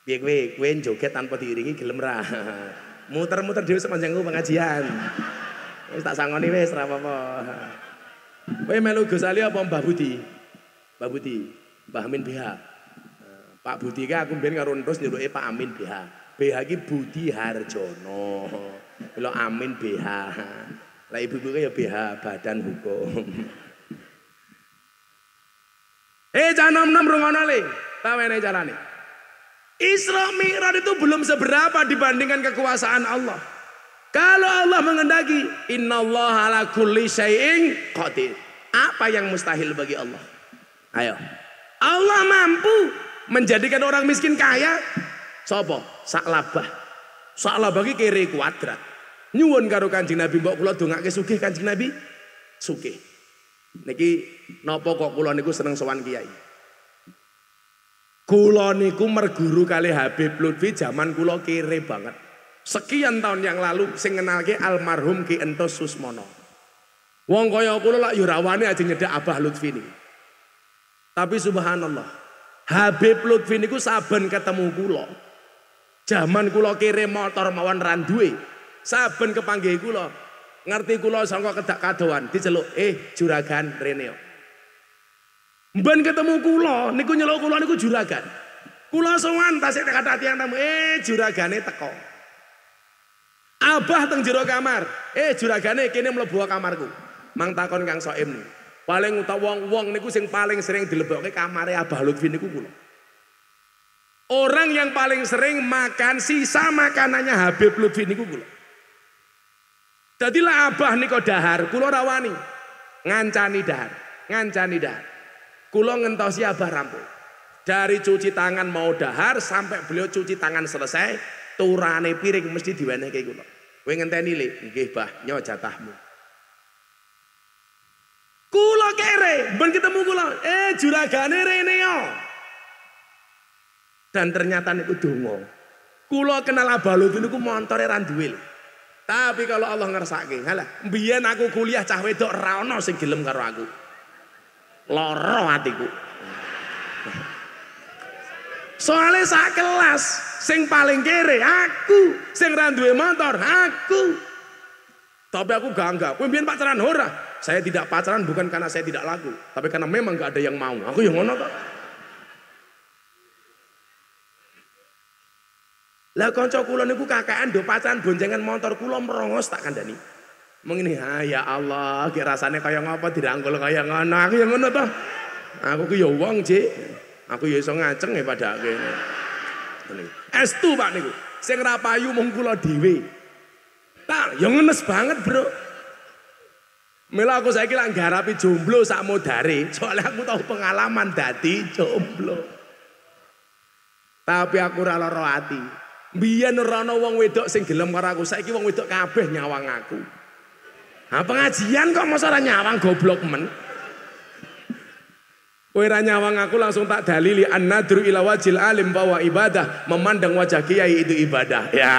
Piye kowe kowe joget tanpa diiringi gelem ra. (laughs) Muter-muter dhewe sepanjangku pengajian. Wis tak sangoni wis ora apa-apa. Kowe melu Gus Ali apa Mbah Budi? Mbah Budi, Mbah Amin BH. Pak Budi ki aku mbiyen karo terus nyeluke Pak Amin BH. BH ki Budi Harjono. Kalau Amin BH. Lah ibu ibu ya BH Badan Hukum. eh jangan nom rungono le. Tawene carane. Isra Mi'raj itu belum seberapa dibandingkan kekuasaan Allah. Kalau Allah mengendaki, Allah ala kulli syai'in qadir. Apa yang mustahil bagi Allah? Ayo. Allah mampu menjadikan orang miskin kaya. Sopo? Saklabah. Saklabah ki kiri kuadrat. Nyuwun karo Kanjeng Nabi mbok kula dongake sugih Kanjeng Nabi. Sugih. Niki napa kok kula niku seneng sowan kiai? Kula niku merguru kali Habib Lutfi zaman kula kere banget. Sekian tahun yang lalu sing ngenalke almarhum Ki Entos Susmono. Wong kaya kula lak yo aja nyedak Abah Lutfi niki. Tapi subhanallah, Habib Lutfi niku saben ketemu kula. Zaman kula kere motor mawon randuwe, Saben kepanggih kula, ngerti kula sangka kedak kadoan, diceluk, "Eh, juragan rene." Mben ketemu kula, niku nyeluk kula niku juragan. Kula sowan tasik kata tiang tamu, "Eh, juragane teko." Abah teng jero kamar. Eh, juragane kene mlebu kamarku. Mang takon Kang Soim. Paling utawa wong-wong niku sing paling sering dilebokke kamare Abah Lutfi niku kula. Orang yang paling sering makan sisa makanannya Habib Lutfi niku kula. Dadilah abah niko dahar, kulo rawani ngancani dahar, ngancani dahar. Kulo ngentosi abah rampung. Dari cuci tangan mau dahar sampai beliau cuci tangan selesai, turane piring mesti diwenehi kayak kulo. Kowe ngenteni le, nggih bah, nyo jatahmu. Kulo kere, ben ketemu kulo, eh juragane rene yo. Dan ternyata niku donga. Kula kenal abalut niku montore ra duwe. Tapi kalau Allah ngersake, ngalah, mbiyen aku kuliah cah wedok ra ono sing gelem karo aku. Loro atiku. Soalnya sak kelas sing paling kere aku, sing ra duwe motor aku. Tapi aku gangga. Kowe mbiyen pacaran ora? Saya tidak pacaran bukan karena saya tidak laku, tapi karena memang gak ada yang mau. Aku yang ngono kok. Lah kanca kula niku kakean do pacaran boncengan motor kula merongos tak kandhani. Mengini, ha ya Allah, ki rasane kaya ngapa dirangkul kaya ngono. Aku yang ngono toh. Aku ki ya wong, Cik. Aku ya iso ngaceng ya padake. Estu Pak niku. Sing ra payu mung kula dhewe. Tak, ya ngenes banget, Bro. Mila aku saiki lak garapi jomblo sak modare, soalnya aku tahu pengalaman dadi jomblo. Tapi aku ora lara ati. Biyen ora ana wong wedok sing gelem karo aku, saiki wong wedok kabeh nyawang aku. Nah, pengajian kok masa nyawang goblok men. Kowe ra nyawang aku langsung tak dalili an-nadru ila wajil alim bahwa ibadah, memandang wajah kiai itu ibadah. Ya.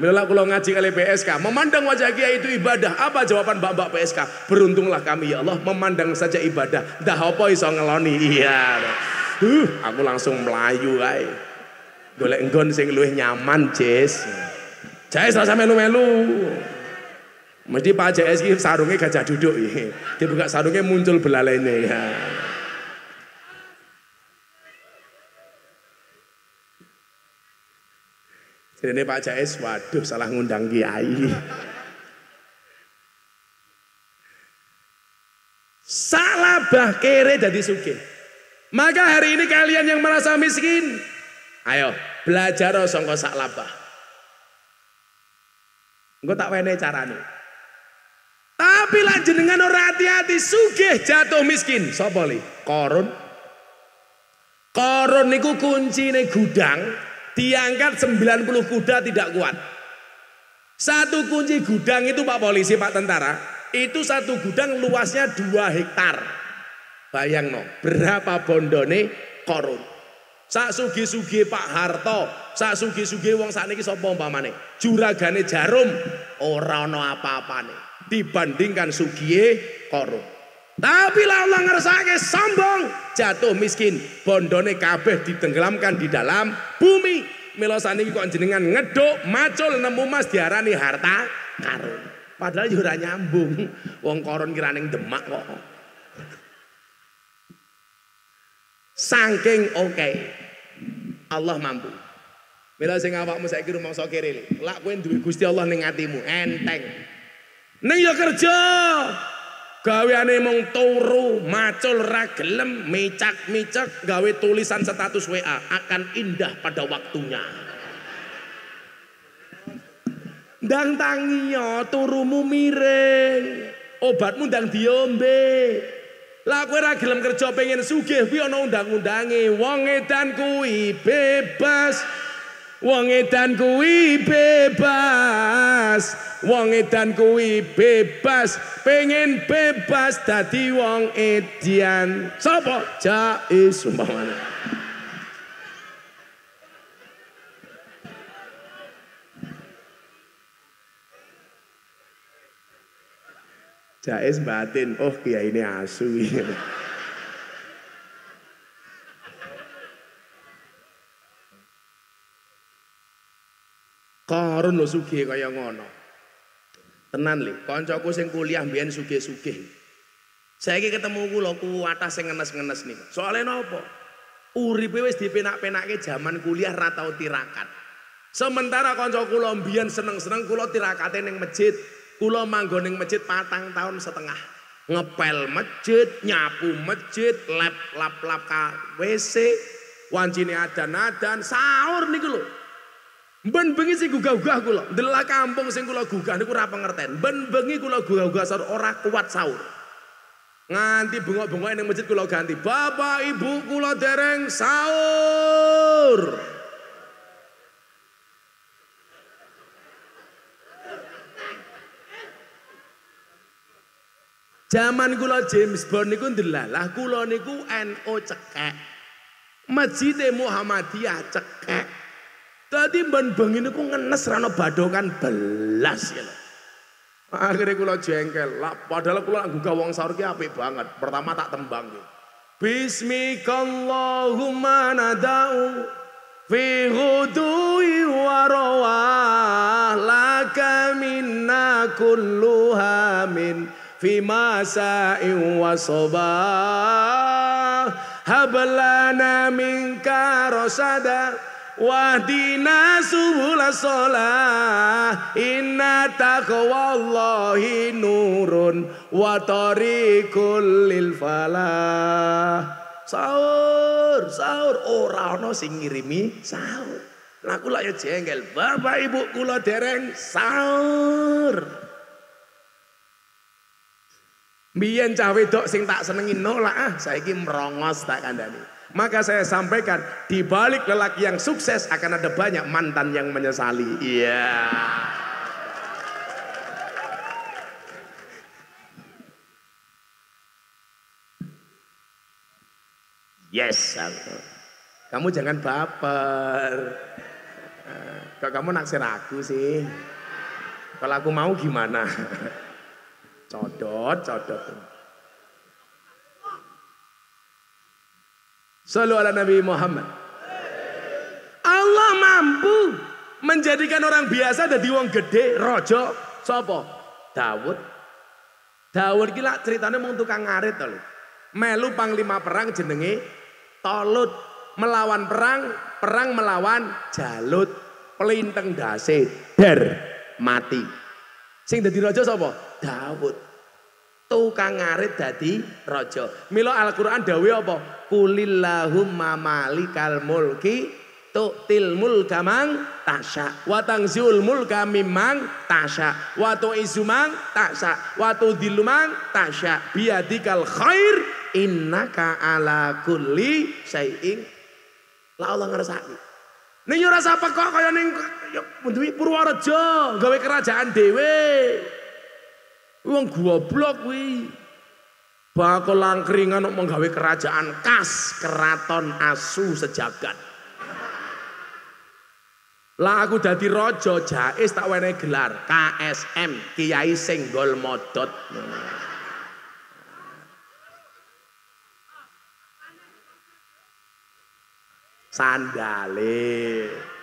Mila kula ngaji kali PSK, memandang wajah kiai itu ibadah. Apa jawaban Mbak-mbak PSK? Beruntunglah kami ya Allah memandang saja ibadah. Dah apa iso ngeloni? Iya. Uh, aku langsung melayu ae. Golek nggon sing luwih nyaman, Jess. Jess rasa melu-melu. Mesti Pak JS iki sarunge gajah duduk iki. Dibuka sarungnya muncul belalainya ya. Jadi Pak JS, waduh salah ngundang kiai. Salah bah kere jadi suke. Maka hari ini kalian yang merasa miskin, ayo belajar songko saklabah. Engko tak wene carane. Tapi lah jenengan ora hati-hati sugih jatuh miskin. Sapa li? Korun. Korun niku kuncine gudang diangkat 90 kuda tidak kuat. Satu kunci gudang itu Pak Polisi, Pak Tentara, itu satu gudang luasnya 2 hektar. Bayang no, berapa bondone korun. Sak sugi-sugi Pak Harto, sak sugi-sugi wong sakniki sapa umpamane? Juragane jarum ora ana apa-apane dibandingkan sugiye korun. Tapi lah Allah ngersake sombong, jatuh miskin, bondone kabeh ditenggelamkan di dalam bumi. Mila kok jenengan ngeduk, macul nemu mas diarani harta karun. Padahal yo ora nyambung. Wong koron kiraning Demak kok. Saking oke. Allah mampu. Mila sing awakmu saiki rumangsa kere. Lak kowe duwe Gusti Allah ning atimu, enteng. Ning ya kerja. Gaweane mung turu, macul ra gelem, micak-micak gawe tulisan status WA akan indah pada waktunya. Ndang tangi turumu miring. Obatmu ndang diombe. Lah kowe ra gelem kerja pengen sugih kuwi ana undang-undange. Wong edan kuwi bebas. Wong edan kuwi bebas. Wong edan kuwi bebas, pengen bebas dadi wong edian. Sapa? Jais umpamane. Jais batin, oh kiai ini asu. Korun lo sugih kaya ngono. Tenan li, koncoku sing kuliah mbiyen sugih-sugih. Saiki ketemu kula kuwatah sing ngenes-ngenes niku. Soale napa? Uripe wis dipenak-penakke zaman kuliah ra tau tirakat. Sementara kanca kula mbiyen seneng-seneng kula tirakate ning masjid. Kula manggon ning masjid patang tahun setengah. Ngepel masjid, nyapu masjid, lap lap lap ka WC, wancine adan-adan, sahur niku lho. Ben bengi sing gugah-gugah kula, ndelok kampung sing kula gugah niku ora pengerten. Ben bengi kula gugah-gugah sahur ora kuat sahur. Nganti bengok-bengok ning masjid kula ganti. Bapak Ibu kula dereng sahur. Zaman kula James Bond niku ndelalah kula niku NO cekek. Masjid Muhammadiyah cekek. Tadi ben bengi niku ngenes rano badokan belas ya. Akhirnya kula jengkel. Lah padahal kula nggugah wong sahur ki apik banget. Pertama tak tembang ki. Bismikallahumma nadau fi ghudui wa rawah laka minna kulluha min fi masa'in wa sabah hablana minka rosada Wahdina subul sholah Inna taqwallahi nurun Wa tariqul lil falah. Sahur, sahur. Ora ono sing ngirimi sahur. Lah kula ya jengkel. Bapak ibu kula dereng sahur. Biyen cah wedok sing tak senengi nolak ah saiki merongos tak kandani. Maka saya sampaikan di balik lelaki yang sukses akan ada banyak mantan yang menyesali. Iya. Yes, aku. Kamu jangan baper. Eh, Kok kamu naksir aku sih? Kalau aku mau gimana? (laughs) Codot, codot. Sallu ala Nabi Muhammad. Allah mampu menjadikan orang biasa jadi wong gede, rojo, sopo? Dawud. Dawud gila ceritanya mau tukang ngarit lho. Melu panglima perang jenenge Tolut melawan perang, perang melawan Jalut. Pelinteng dase, der mati. Sing dadi raja sapa? Dawud. Tukang ngarit dadi raja. Mila Al-Qur'an dawuh apa? Kulillahumma malikal mulki tu'til mulka mang tasya wa tangziul mulka mimang tasya wa tu'izu mang tasya wa tudhillu mang tasya biadikal khair innaka ala kulli syai'in la Allah ngersaki Ning yo rasa apa kok kaya ning Purworejo gawe kerajaan dhewe. Wong goblok kuwi. Bakal langkringan kok menggawe kerajaan kas keraton asu sejagat. Lah aku dadi raja jais tak wenehi gelar KSM Kiai Senggol Modot. Sandale.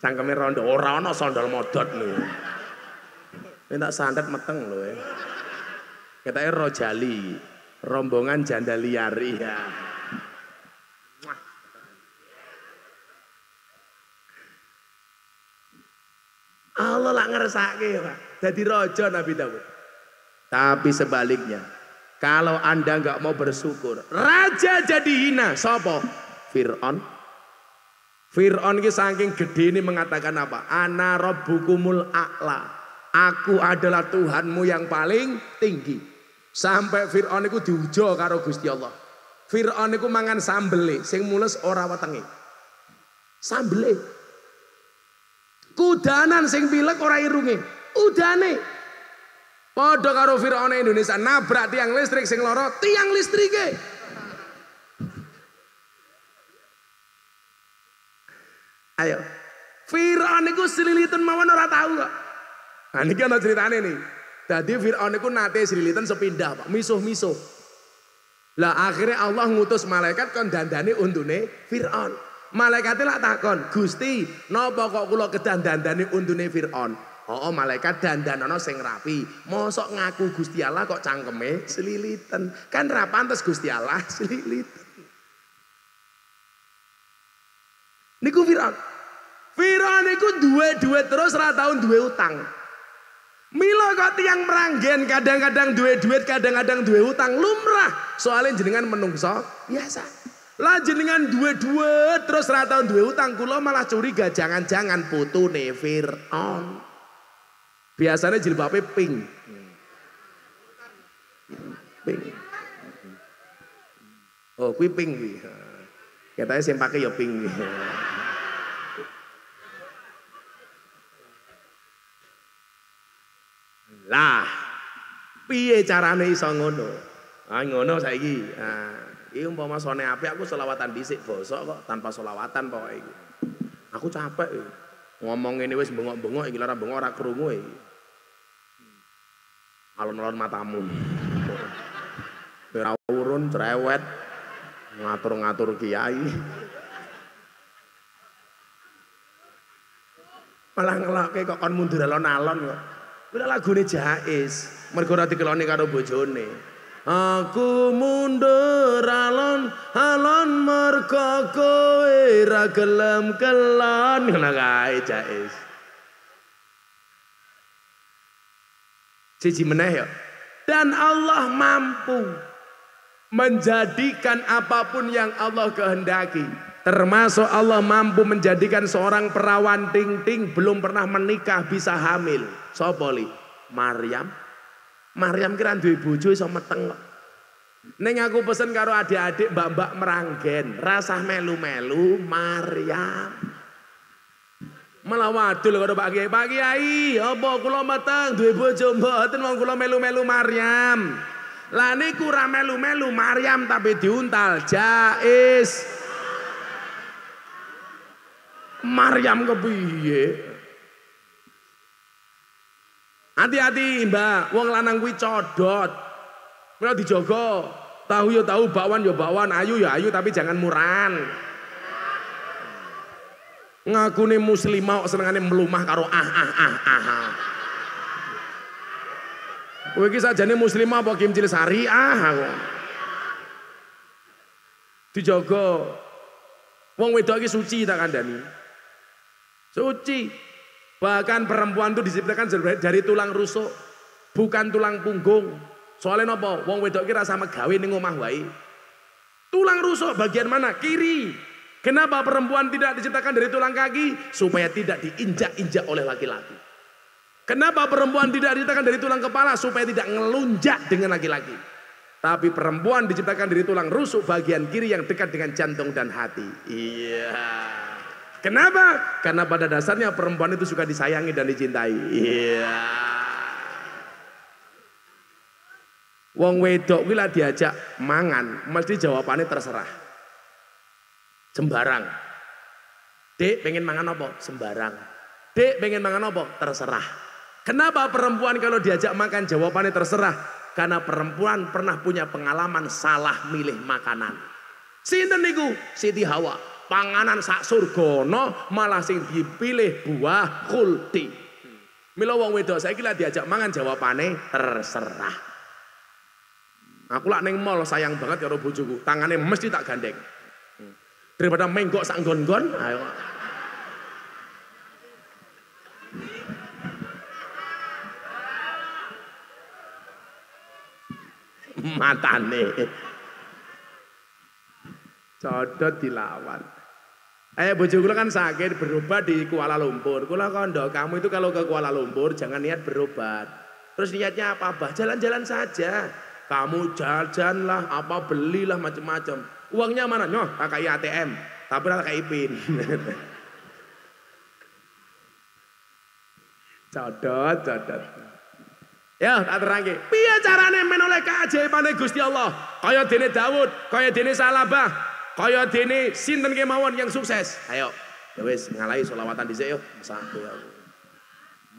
Cangkeme rondo ora ana sandal modot lho. Ini tak santet meteng lho ya. Katanya rojali, rombongan janda liar ya. Allah lah ngeresake Pak. Jadi rojo Nabi Dawud. Tapi sebaliknya, kalau Anda nggak mau bersyukur, raja jadi hina. Sopo? Fir'aun. Fir'aun ini saking gede ini mengatakan apa? Ana rabbukumul a'la. Aku adalah Tuhanmu yang paling tinggi. Sampai Fir'aun itu diujo karo Gusti Allah. Fir'aun itu mangan sambele, sing mules ora wetenge. Sambele. Kudanan sing pilek ora irunge. Udane. Padha karo Firaun Indonesia nabrak tiang listrik sing loro, tiang listrike. Ayo. Firaun iku sililitan mawon ora tahu kok. Nah niki ana ceritane nih. Dadi Firaun iku nate sililitan sepindah, Pak. Misuh-misuh. Lah akhirnya Allah ngutus malaikat kon dandani untune Firaun. Malaikatnya lak takon, Gusti, napa kok kula kedah dandani untune Firaun? Oh, oh malaikat dandanono sing rapi. Mosok ngaku Gusti Allah kok cangkeme selilitan. Kan ra pantes Gusti Allah (laughs) selilitan. Niku Firaun. Firaun niku duwe-duwe terus ra tau duwe utang. Milo kok tiang meranggen kadang-kadang duwe duit, kadang-kadang duwe utang lumrah. Soalnya jenengan menungso biasa. Lah jenengan duwe-duwe terus ra tau duwe utang kula malah curiga jangan-jangan putune Firaun. Biasanya jilbabnya pink. Pink. Oh, kui pink kuwi. Katanya sing pakai ya pink. Lah, piye carane iso ngono? Ah ngono saiki. Nah, iki umpama sone apik aku selawatan dhisik bosok kok tanpa selawatan pokoke iki. Aku capek iki. Ngomong ini wis bengok-bengok iki lara bengok ora krungu iki. Alon-alon matamu. Ora urun cerewet ngatur-ngatur kiai. Malah ngelokke kok kon mundur alon-alon kok. Kuwi lagune Jais. Mergo ora dikeloni karo bojone. Aku mundur alon alon mergo kowe ra gelem kelon ngono kae Jais. Siji meneh ya. Dan Allah mampu menjadikan apa pun yang Allah kehendaki. Termasuk Allah mampu menjadikan seorang perawan ting-ting belum pernah menikah bisa hamil. Sopo li? Maryam. Maryam kira duwe bojo iso meteng kok. Ning aku pesen karo adik-adik mbak-mbak meranggen, rasah melu-melu Maryam. Malah wadul karo Pak Kiai, Pak Kiai, apa kula meteng duwe bojo mboten wong kula melu-melu Maryam. Lah niku ora melu-melu Maryam tapi diuntal Jais. Maryam kepiye? Hati-hati mbak, wong lanang kuwi codot. Mula dijogo. Tahu ya tahu, bakwan ya bakwan, ayu ya ayu tapi jangan muran. Ngakune muslimah senengane melumah karo ah ah ah ah. ah. Kowe iki sajane muslimah apa kimcil syariah aku. Dijogo. Wong wedok iki suci tak kandhani. Suci. Bahkan perempuan itu diciptakan dari tulang rusuk, bukan tulang punggung. Soalnya nopo, wong wedok kira sama gawe ning omah wae. Tulang rusuk bagian mana? Kiri. Kenapa perempuan tidak diciptakan dari tulang kaki? Supaya tidak diinjak-injak oleh laki-laki. Kenapa perempuan tidak diciptakan dari tulang kepala? Supaya tidak ngelunjak dengan laki-laki. Tapi perempuan diciptakan dari tulang rusuk bagian kiri yang dekat dengan jantung dan hati. Iya. Kenapa? Karena pada dasarnya perempuan itu suka disayangi dan dicintai. Iya. Wong wedok kuwi diajak mangan, mesti jawabannya terserah. Sembarang. Dek pengen mangan apa? Sembarang. Dek pengen mangan apa? Terserah. Kenapa perempuan kalau diajak makan jawabannya terserah? Karena perempuan pernah punya pengalaman salah milih makanan. Sinten niku? Siti Hawa. Panganan sak surgono malah sing dipilih buah kulti. Mila wong wedok saya kira diajak mangan jawabane terserah. Aku lak neng mall sayang banget karo bojoku, tangannya mesti tak gandeng. Daripada menggok sak gon-gon, ayo. Matane. Codot dilawan. Eh bojo kula kan sakit berobat di Kuala Lumpur. Kula kondo, kamu itu kalau ke Kuala Lumpur jangan niat berobat. Terus niatnya apa? Bah jalan-jalan saja. Kamu jajan lah, apa belilah macam-macam. Uangnya mana? Nyoh, kayak ATM. Tapi tak kayak PIN. (laughs) codot, codot. Ya, tak terangke. Piye carane menoleh keajaibane Gusti Allah? Kaya dene Daud, kaya dene Salabah, kaya dene sinten kemawon yang sukses. Ayo, ya wis ngalahi selawatan dhisik yo. Satu ya.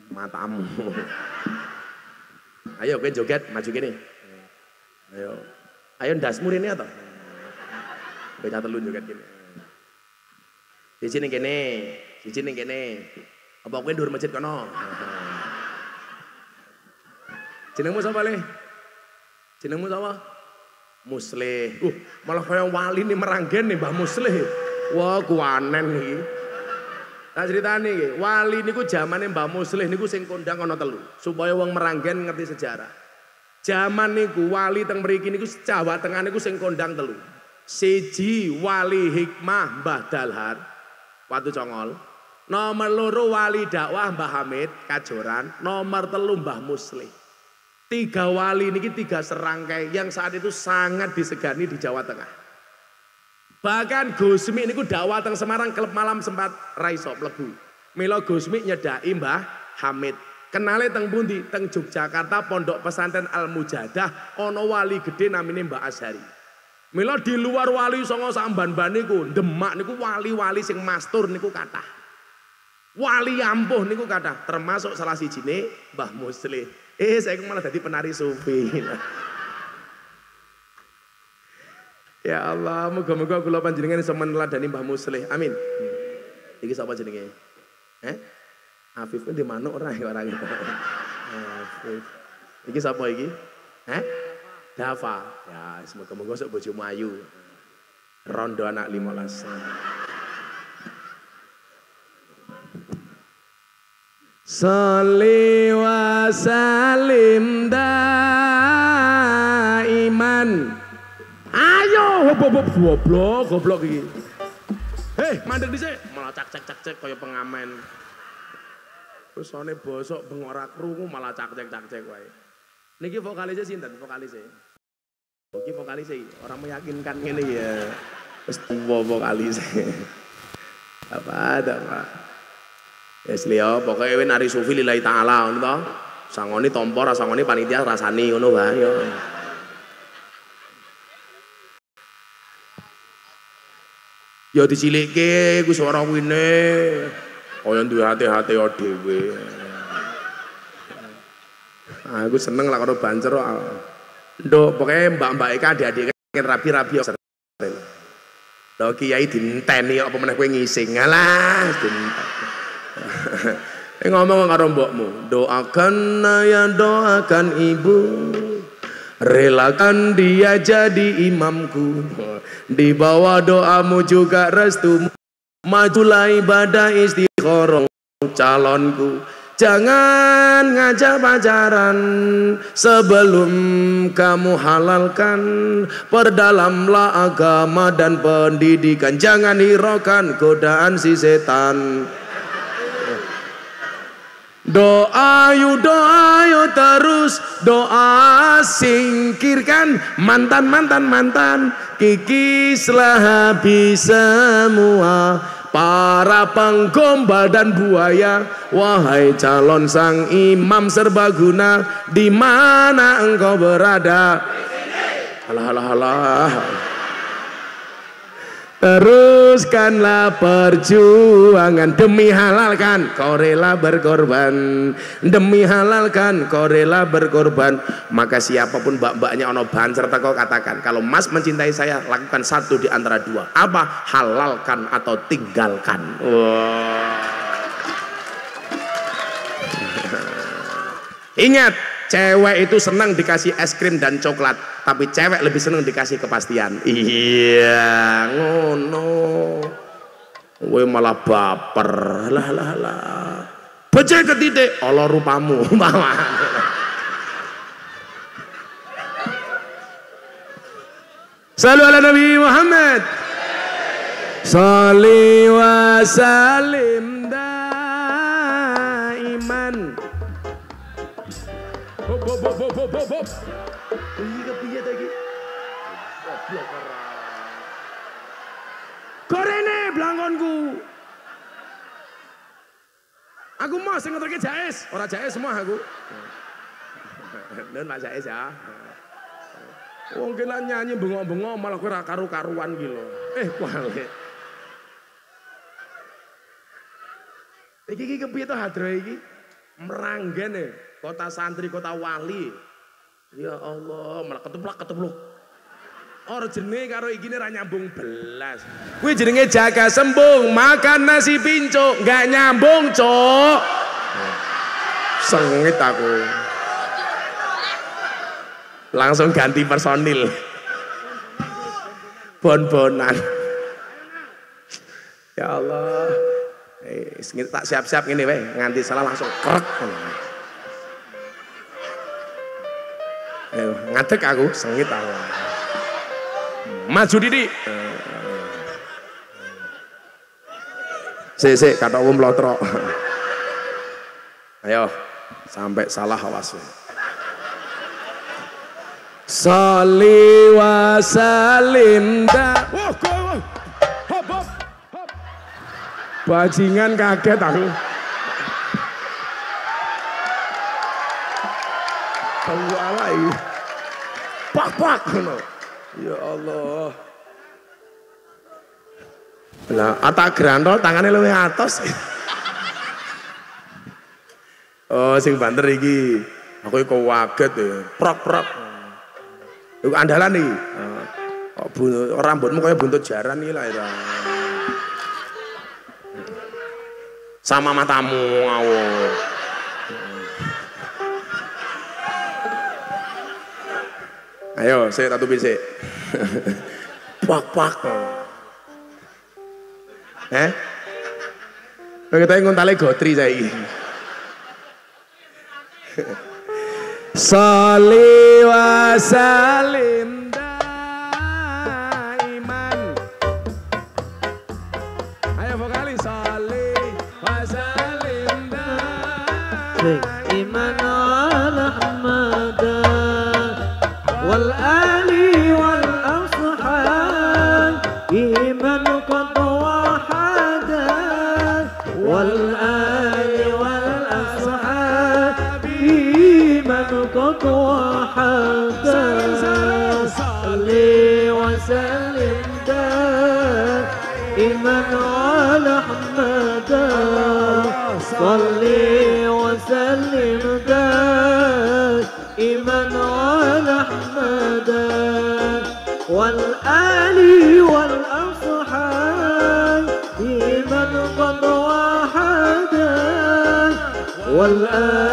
Matamu. Ayo kowe joget maju kene. Ayo. Ayo ndasmu rene to. Kowe telu joget kene. Siji ning kene, siji ning kene. Apa kowe ndur masjid kono? Jenengmu sapa le? Jenengmu sapa? Musleh. Uh, malah kaya wali nih meranggen nih Mbah Musleh. Wah, kuanen iki. Tak ceritani iki, wali niku zamane Mbah Musleh niku sing kondang ana telu, supaya wong meranggen ngerti sejarah. Zaman niku wali teng mriki niku Jawa Tengah niku sing kondang telu. Siji wali hikmah Mbah Dalhar, Watu Congol. Nomor loro wali dakwah Mbah Hamid Kajoran, nomor telu Mbah Musleh. Tiga wali ini tiga serangkai yang saat itu sangat disegani di Jawa Tengah. Bahkan Gusmi ini dakwah teng Semarang klub malam sempat raiso lebu. Milo Gusmi nyedai Mbah Hamid. Kenale teng pundi? Teng Yogyakarta Pondok Pesantren Al Mujadah ana wali gede namine Mbak Azhari. Mila di luar wali songo samban-ban niku, Demak niku wali-wali sing mastur niku kathah. Wali ampuh niku kathah, termasuk salah sijine Mbah Muslih. Eh saya malah jadi penari sufi. ya Allah, moga-moga kula panjenengan iso meneladani Mbah Muslih. Amin. Iki sapa jenenge? Eh? Afif di mana orang ya orang itu? Afif. Iki sapa iki? Eh? Dava. Ya, semoga-moga sok bojomu ayu. Rondo anak 15. Salli wa salim daiman. Ayo, hop hop hop goblok, goblok iki. Hei, mandek dhisik. Malah cak cak cak cak kaya pengamen. Wis sone bosok bengora krungu malah cak cak cak cak wae. Niki vokalisnya sinten? Vokalisnya. Iki vokalisnya orang meyakinkan ngene ya. Wis tuwa vokalisnya. (laughs) Apa ada, Pak? Ya Slio, pokoknya we nari sufi lillahi ta'ala ngono to. Sangoni tompo ra sangoni panitia rasani ngono wae yo. Ya dicilike ku suara kuine. Kaya duwe hati-hati yo dhewe. Aku seneng lah karo bancer kok. Nduk, pokoknya mbak-mbak Eka adik-adik rapi-rapi yo. Lho kiai dinteni kok apa meneh kowe ngising. Alah, dinteni. Eh ngomong karo mbokmu, doakan ya doakan ibu. Relakan dia jadi imamku. Di bawah doamu juga restumu. Majulah ibadah istikharah calonku. Jangan ngajak pacaran sebelum kamu halalkan. Perdalamlah agama dan pendidikan. Jangan hiraukan godaan si setan. Doa yuk doa yuk terus doa singkirkan. Mantan mantan mantan kikislah habis semua. Para penggombal dan buaya wahai calon sang imam serbaguna di mana engkau berada? Halah halah halah Teruskanlah perjuangan demi halalkan kau rela berkorban. Demi halalkan kau rela berkorban. Maka siapa pun mbak-mbaknya ono banser kau katakan kalau mas mencintai saya lakukan satu di antara dua. Apa? Halalkan atau tinggalkan. Wow. ingat Cewek itu senang dikasih es krim dan coklat, tapi cewek lebih senang dikasih kepastian. Iya, ngono. Gue malah baper. Lah lah lah. Becek ke titik, Allah rupamu. (laughs) Salam ala Nabi Muhammad. Salli wa salim Iki ta iki? Goblok ora. Korene blangonku. Aku mau sing ngeterke Jais, ora Jais semua aku. Nun Mas Jais ya. Wong kena nyanyi bengok-bengok malah kowe ora karu-karuan ki lho. Eh kuali. Iki iki kepiye to hadro iki? Meranggen e kota santri, kota wali. Ya Allah, malah keteplak ketepluk. Orang jenenge karo ikine ra nyambung belas. Kuwi jenenge jaga sembung, makan nasi pinco, nggak nyambung, Cok. Sengit aku. Langsung ganti personil. Bon-bonan. Ya Allah. Eh, tak siap-siap gini weh, nganti salah langsung krek. Ngadek aku, sengit aku. Maju Didi. Sik sik kata umum lotrok. Ayo, sampai salah awas. Salli wa salim da. Wah, hop hop hop. Bajingan kaget aku. plak ngono. Ya Allah. Lah, atak grandol, tangannya lebih atas. oh, sing banter iki. Aku iki waget, ya. Prok-prok. Iku andalan nih, Kok oh, rambutmu kayak buntut jaran nih lah ya. Sama matamu ngawur. Ayo, saya tak tupi sih. (laughs) Pak, puak. Eh? Kita nguntale gotri saya (laughs) ini. Sali wa salim daiman Ayo vokali Sali wa salim daiman Allah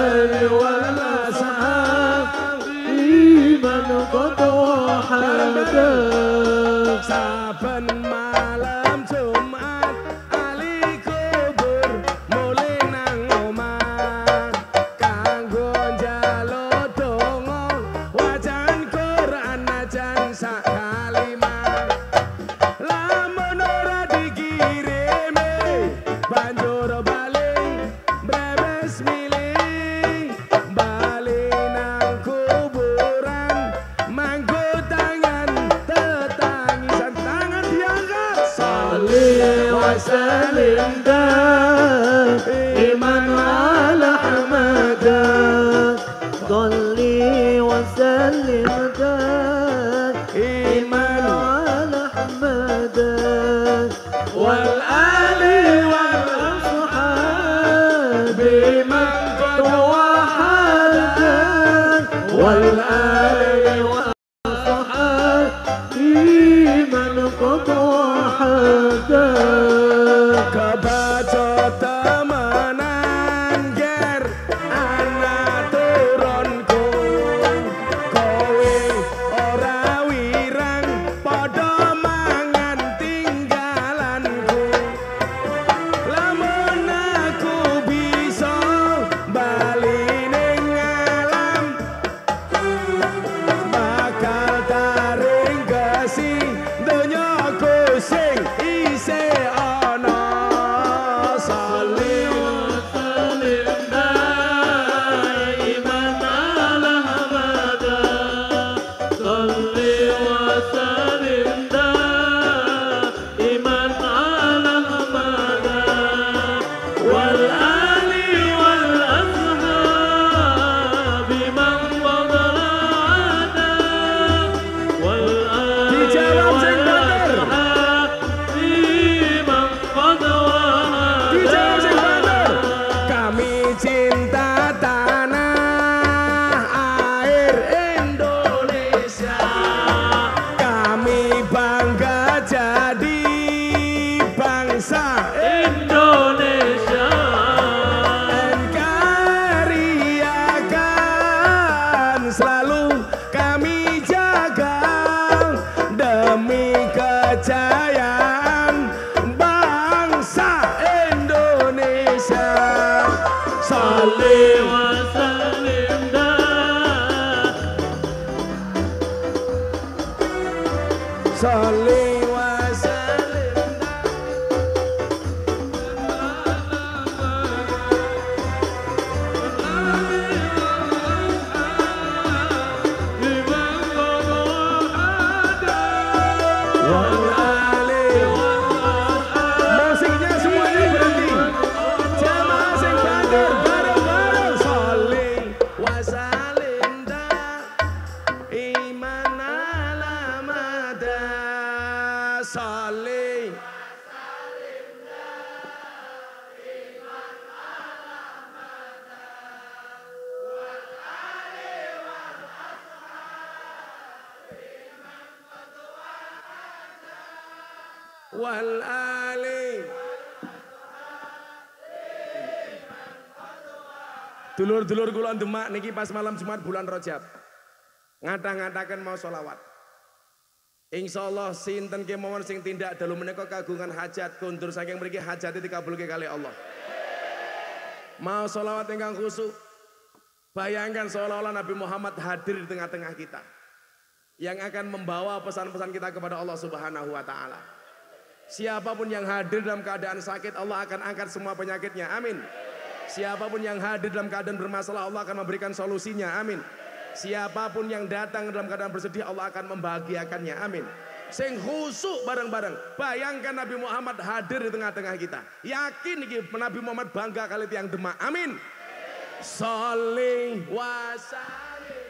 Dulur-dulur kula Demak niki pas malam Jumat bulan Rajab. Ngata-ngatakan mau solawat. Insya Allah sinten kemauan sing tindak dalu menika kagungan hajat kundur saking mriki hajat dikabulke kali Allah. Mau solawat ingkang khusyuk. Bayangkan seolah-olah Nabi Muhammad hadir di tengah-tengah kita. Yang akan membawa pesan-pesan kita kepada Allah Subhanahu wa taala. Siapa pun yang hadir dalam keadaan sakit, Allah akan angkat semua penyakitnya. Amin. Siapa pun yang hadir dalam keadaan bermasalah, Allah akan memberikan solusinya. Amin. Siapa pun yang datang dalam keadaan bersedih, Allah akan membahagiakannya. Amin. Sing khusuk bareng-bareng. Bayangkan Nabi Muhammad hadir di tengah-tengah kita. Yakin Nabi Muhammad bangga kali tiang Demak. Amin. Saling wasalim.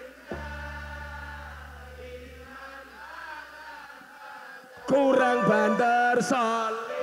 Kurang banter saling.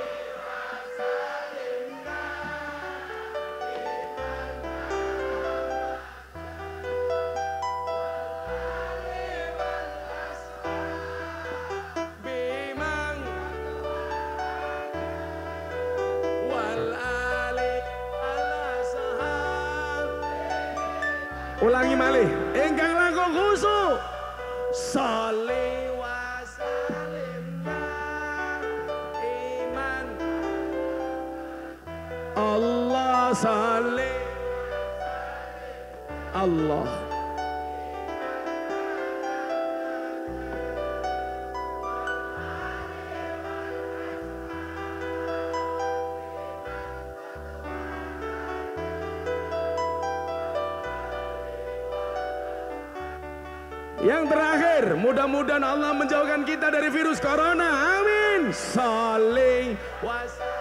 Allah Yang terakhir, mudah-mudahan Allah menjauhkan kita dari virus corona. Amin. Saling wasaling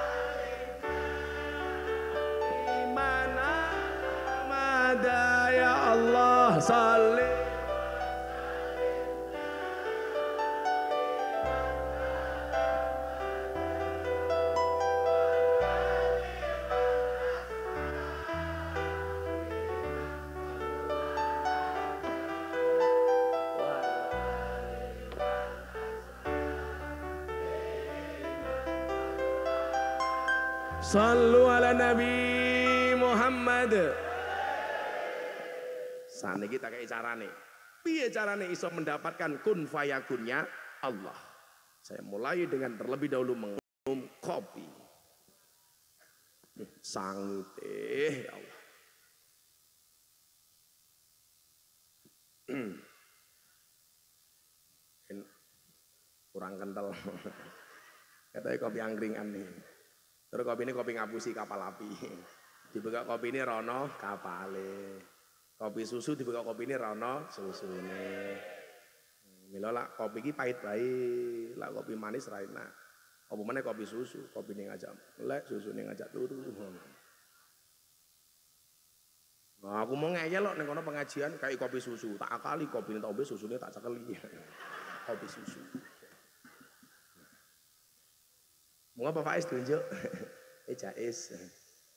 Sallu ala Nabi Muhammad. Sana kita kayak carane. Piye carane iso mendapatkan kun fayakunnya Allah. Saya mulai dengan terlebih dahulu minum kopi. Nih, Sangite ya Allah. Hmm. Kurang kental. (laughs) Katanya kopi angkringan nih. Terus kopi ini kopi ngapusi kapal api. (laughs) Dibuka kopi ini rono kapale. Kopi susu dibuka kopi ini rono susune. Mila lah kopi ini pahit baik, lah kopi manis ra enak. Apa mana kopi susu, kopi ini ngajak lek, susu ini ngajak turu. Nah, aku mau ngeyel loh neng kono pengajian kayak kopi susu, tak akali kopi ini tau susunya tak cekeli. (laughs) kopi susu. Mau apa Faiz tunjuk? (laughs) eh Jais.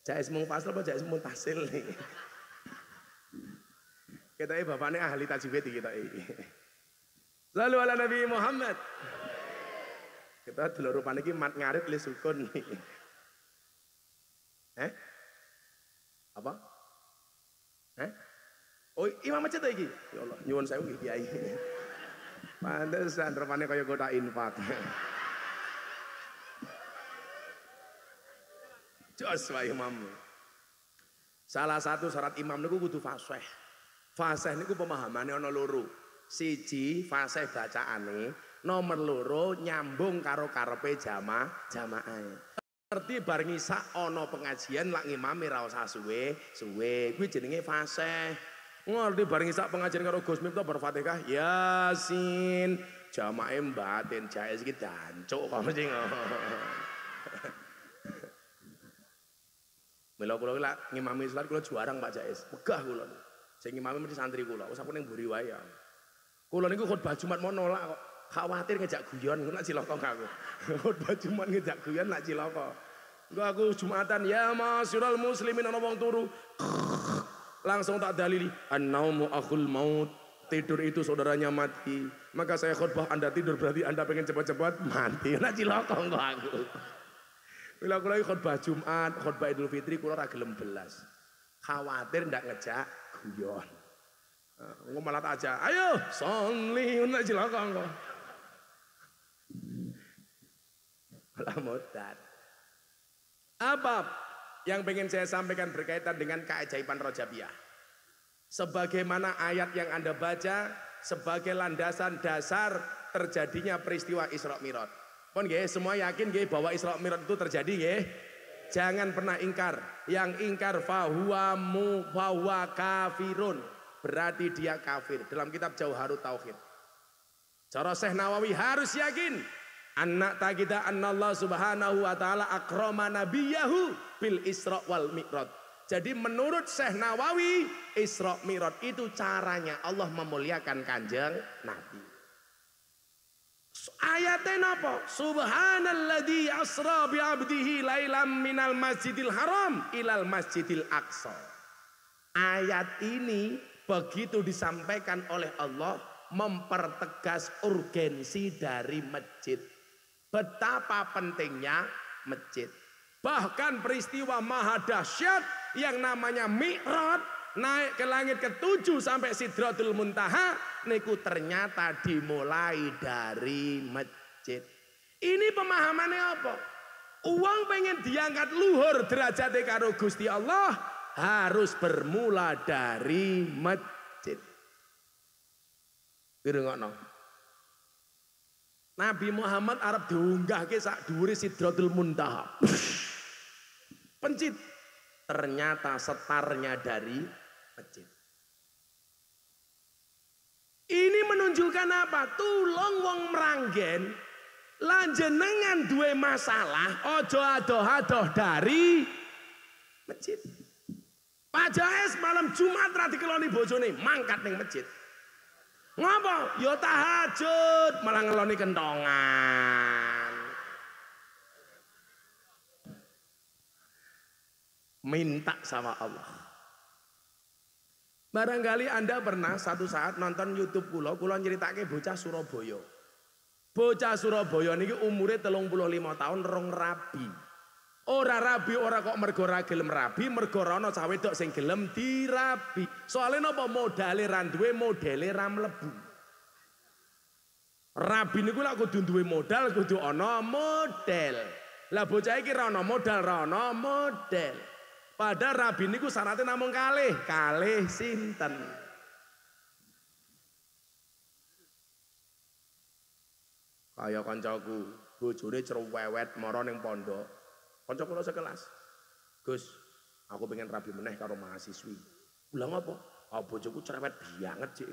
Jais mung fasal apa Jais mung tasil? (laughs) Kita ini bapaknya ahli tajwid kita (laughs) ini. Lalu ala Nabi Muhammad. Kita dulu rupanya ini mat ngarit li sukun. Eh? Apa? Eh? Oh, imam masjid lagi. Ya Allah, nyuwun saya kiai. Pantesan rupanya kaya kota infak. Jos wae imam. Salah satu syarat imam niku kudu fasih. Fasih niku pemahamane ana loro. Siji fasih bacaane, nomor loro nyambung karo karepe jamaah jamaah. Ngerti bar ana pengajian lak ngimami ra usah suwe, suwe. Kuwi jenenge fasih. Ngerti bar ngisak pengajian karo Gus Miftah bar Fatihah, Yasin. Jamaah batin jais iki dancuk kok mesti Mila kula lak ngimami salat kula juarang Pak Jais. Megah kula. Sing ngimami mesti santri kula. Wis aku ning mburi wae ya. Kula niku khotbah Jumat mau nolak kok. Khawatir ngejak guyon nak cilaka aku. (laughs) Khotbah Jumat ngejak guyon nak cilaka. Engko aku Jumatan ya masyarul muslimin ana wong turu. (laughs) Langsung tak dalili an-naumu akhul maut. Tidur itu saudaranya mati. Maka saya khutbah Anda tidur berarti Anda pengen cepat-cepat mati. (laughs) Nak cilaka engko aku. Bila aku lagi khutbah Jumat, khutbah Idul Fitri kula ora gelem belas. Khawatir ndak ngejak guyon. Engko malah tak aja. Ayo, soli nak cilaka engko. Malah modat. Apa yang pengen saya sampaikan berkaitan dengan keajaiban Rojabiah? Sebagaimana ayat yang Anda baca sebagai landasan dasar terjadinya peristiwa Isra Mi'raj. Pun nggih, semua yakin nggih bahwa Isra Mi'raj itu terjadi nggih? Jangan pernah ingkar. Yang ingkar fahuwa mu fahuwa kafirun. Berarti dia kafir. Dalam kitab Jauharut Tauhid. Cara Syekh Nawawi harus yakin Anak tak kita Allah subhanahu wa ta'ala akroma nabiyahu bil isra wal mi'rad. Jadi menurut Syekh Nawawi Isra Mi'raj itu caranya Allah memuliakan kanjeng Nabi. Ayatnya apa? Subhanalladzi asra bi abdihi lailam minal masjidil haram ilal masjidil aqsa. Ayat ini begitu disampaikan oleh Allah mempertegas urgensi dari masjid Betapa pentingnya masjid. Bahkan peristiwa maha dahsyat yang namanya Mi'raj naik ke langit ketujuh sampai Sidratul Muntaha niku ternyata dimulai dari masjid. Ini pemahamannya apa? Uang pengen diangkat luhur derajat karo Gusti Allah harus bermula dari masjid. Dirungokno. Nabi Muhammad Arab ke sak dhuwure Sidratul Muntaha. Pencit. Ternyata setarnya dari masjid. Ini menunjukkan apa? Tulung wong meranggen lanjenengan dua masalah ojo adoh-adoh dari masjid. Pak Jais malam Jumat rati keloni bojone mangkat ning masjid. Ngapa? Ya tahajud, malah ngeloni kentongan. Minta sama Allah. Barangkali Anda pernah satu saat nonton YouTube kula, kula nyeritake bocah Surabaya. Bocah Surabaya niki umure 35 tahun rong rabi. Ora rabi ora kok mergo ora gelem rabi, mergo ana cah wedok sing gelem dirabi. Soale napa modale ra duwe, modele ra mlebu. Rabi niku lak kudu duwe modal, kudu ana model. Lah bocah iki ra ana modal, ra ana model. Padahal rabi niku syaratnya namung kalih, kalih sinten. Kaya kancaku, bojone cerewet mara ning pondok. Kanca kula sekelas. Gus, aku pengen rabi meneh karo mahasiswi. Ulang apa? Ah bojoku cerewet banget cik.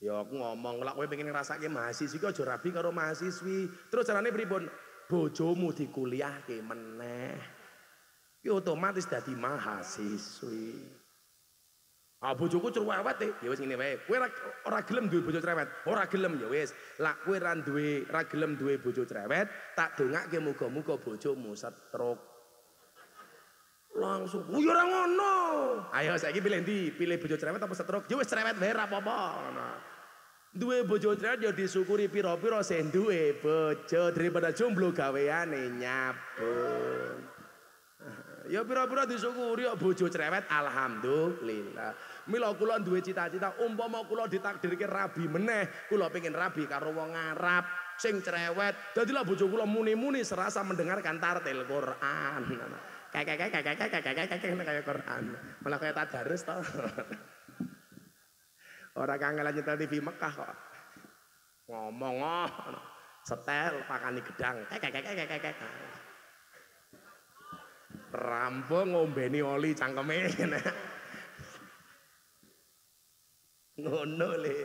Ya aku ngomong, lak kowe pengen ngrasake mahasiswi kok aja rabi karo mahasiswi. Terus carane pripun? Bojomu dikuliahke meneh. Ya otomatis dadi mahasiswi. Ah bojoku cerewet e, ya wis ngene wae. Kowe ora ora gelem duwe bojo cerewet, ora gelem ya wis. Lah kowe ora duwe ora gelem duwe bojo cerewet, tak dongake muga-muga bojomu setruk. Langsung, "Oh ya ora ngono." Ayo saiki pilih ndi? Pilih bojo cerewet apa setruk? Ya wis cerewet wae ora apa-apa ngono. Duwe bojo cerewet ya disyukuri pira-pira sing duwe bojo daripada jomblo gaweane nyabun. Ya pira-pira disyukuri bojo cerewet alhamdulillah. Mila kula duwe cita-cita umpama kula ditakdirke rabi meneh, kula pengen rabi karo wong Arab sing cerewet. Dadilah bojo kula muni-muni serasa mendengarkan tartil Quran. Kayak kayak kayak kayak kayak kayak kayak kayak Quran. Malah kayak tadarus to. Ora kangelan nyetel TV Mekah kok. Ngomong oh, setel pakani gedang. Kayak kayak kayak kayak kayak. Rampung ngombeni oli cangkeme. Ngono le.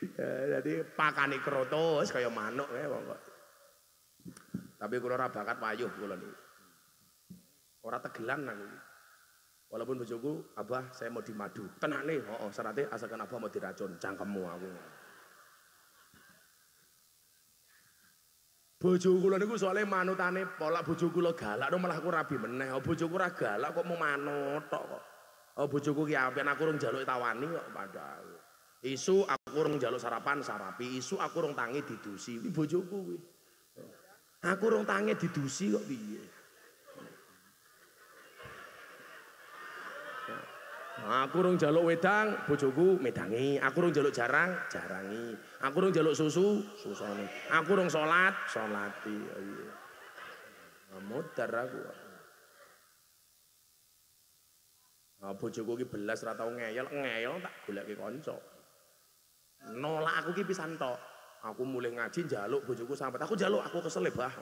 Ya, jadi pakani krotos kaya manuk kae kok. Tapi kula ora bakat wayuh kula niku. Ora tegelan aku. Walaupun bojoku, Abah saya mau dimadu. Tenang nih, oh, oh asalkan Abah mau diracun, cangkemmu aku. Bojo kula niku soalnya manutane pola bojo kula galak no malah aku rabi meneh. Oh, bojoku ora galak kok mau manut tok kok. Oh bojoku ki apian aku urung njaluk tawani kok padahal. Isu aku urung njaluk sarapan sarapi, isu aku urung tangi didusi. Iki bojoku kuwi. Aku urung tangi didusi kok piye? Aku urung jaluk wedang, bojoku medangi. Aku urung jaluk jarang, jarangi. Aku urung jaluk susu, susone. Aku urung salat, salati. Oh, iya. Modar aku. Nah, bojoku ki belas ora tau ngeyel, ngeyel tak goleki kanca. Nolak aku ki pisan tok. Aku mulai ngaji njaluk bojoku sampai aku njaluk aku kesel ya, bah.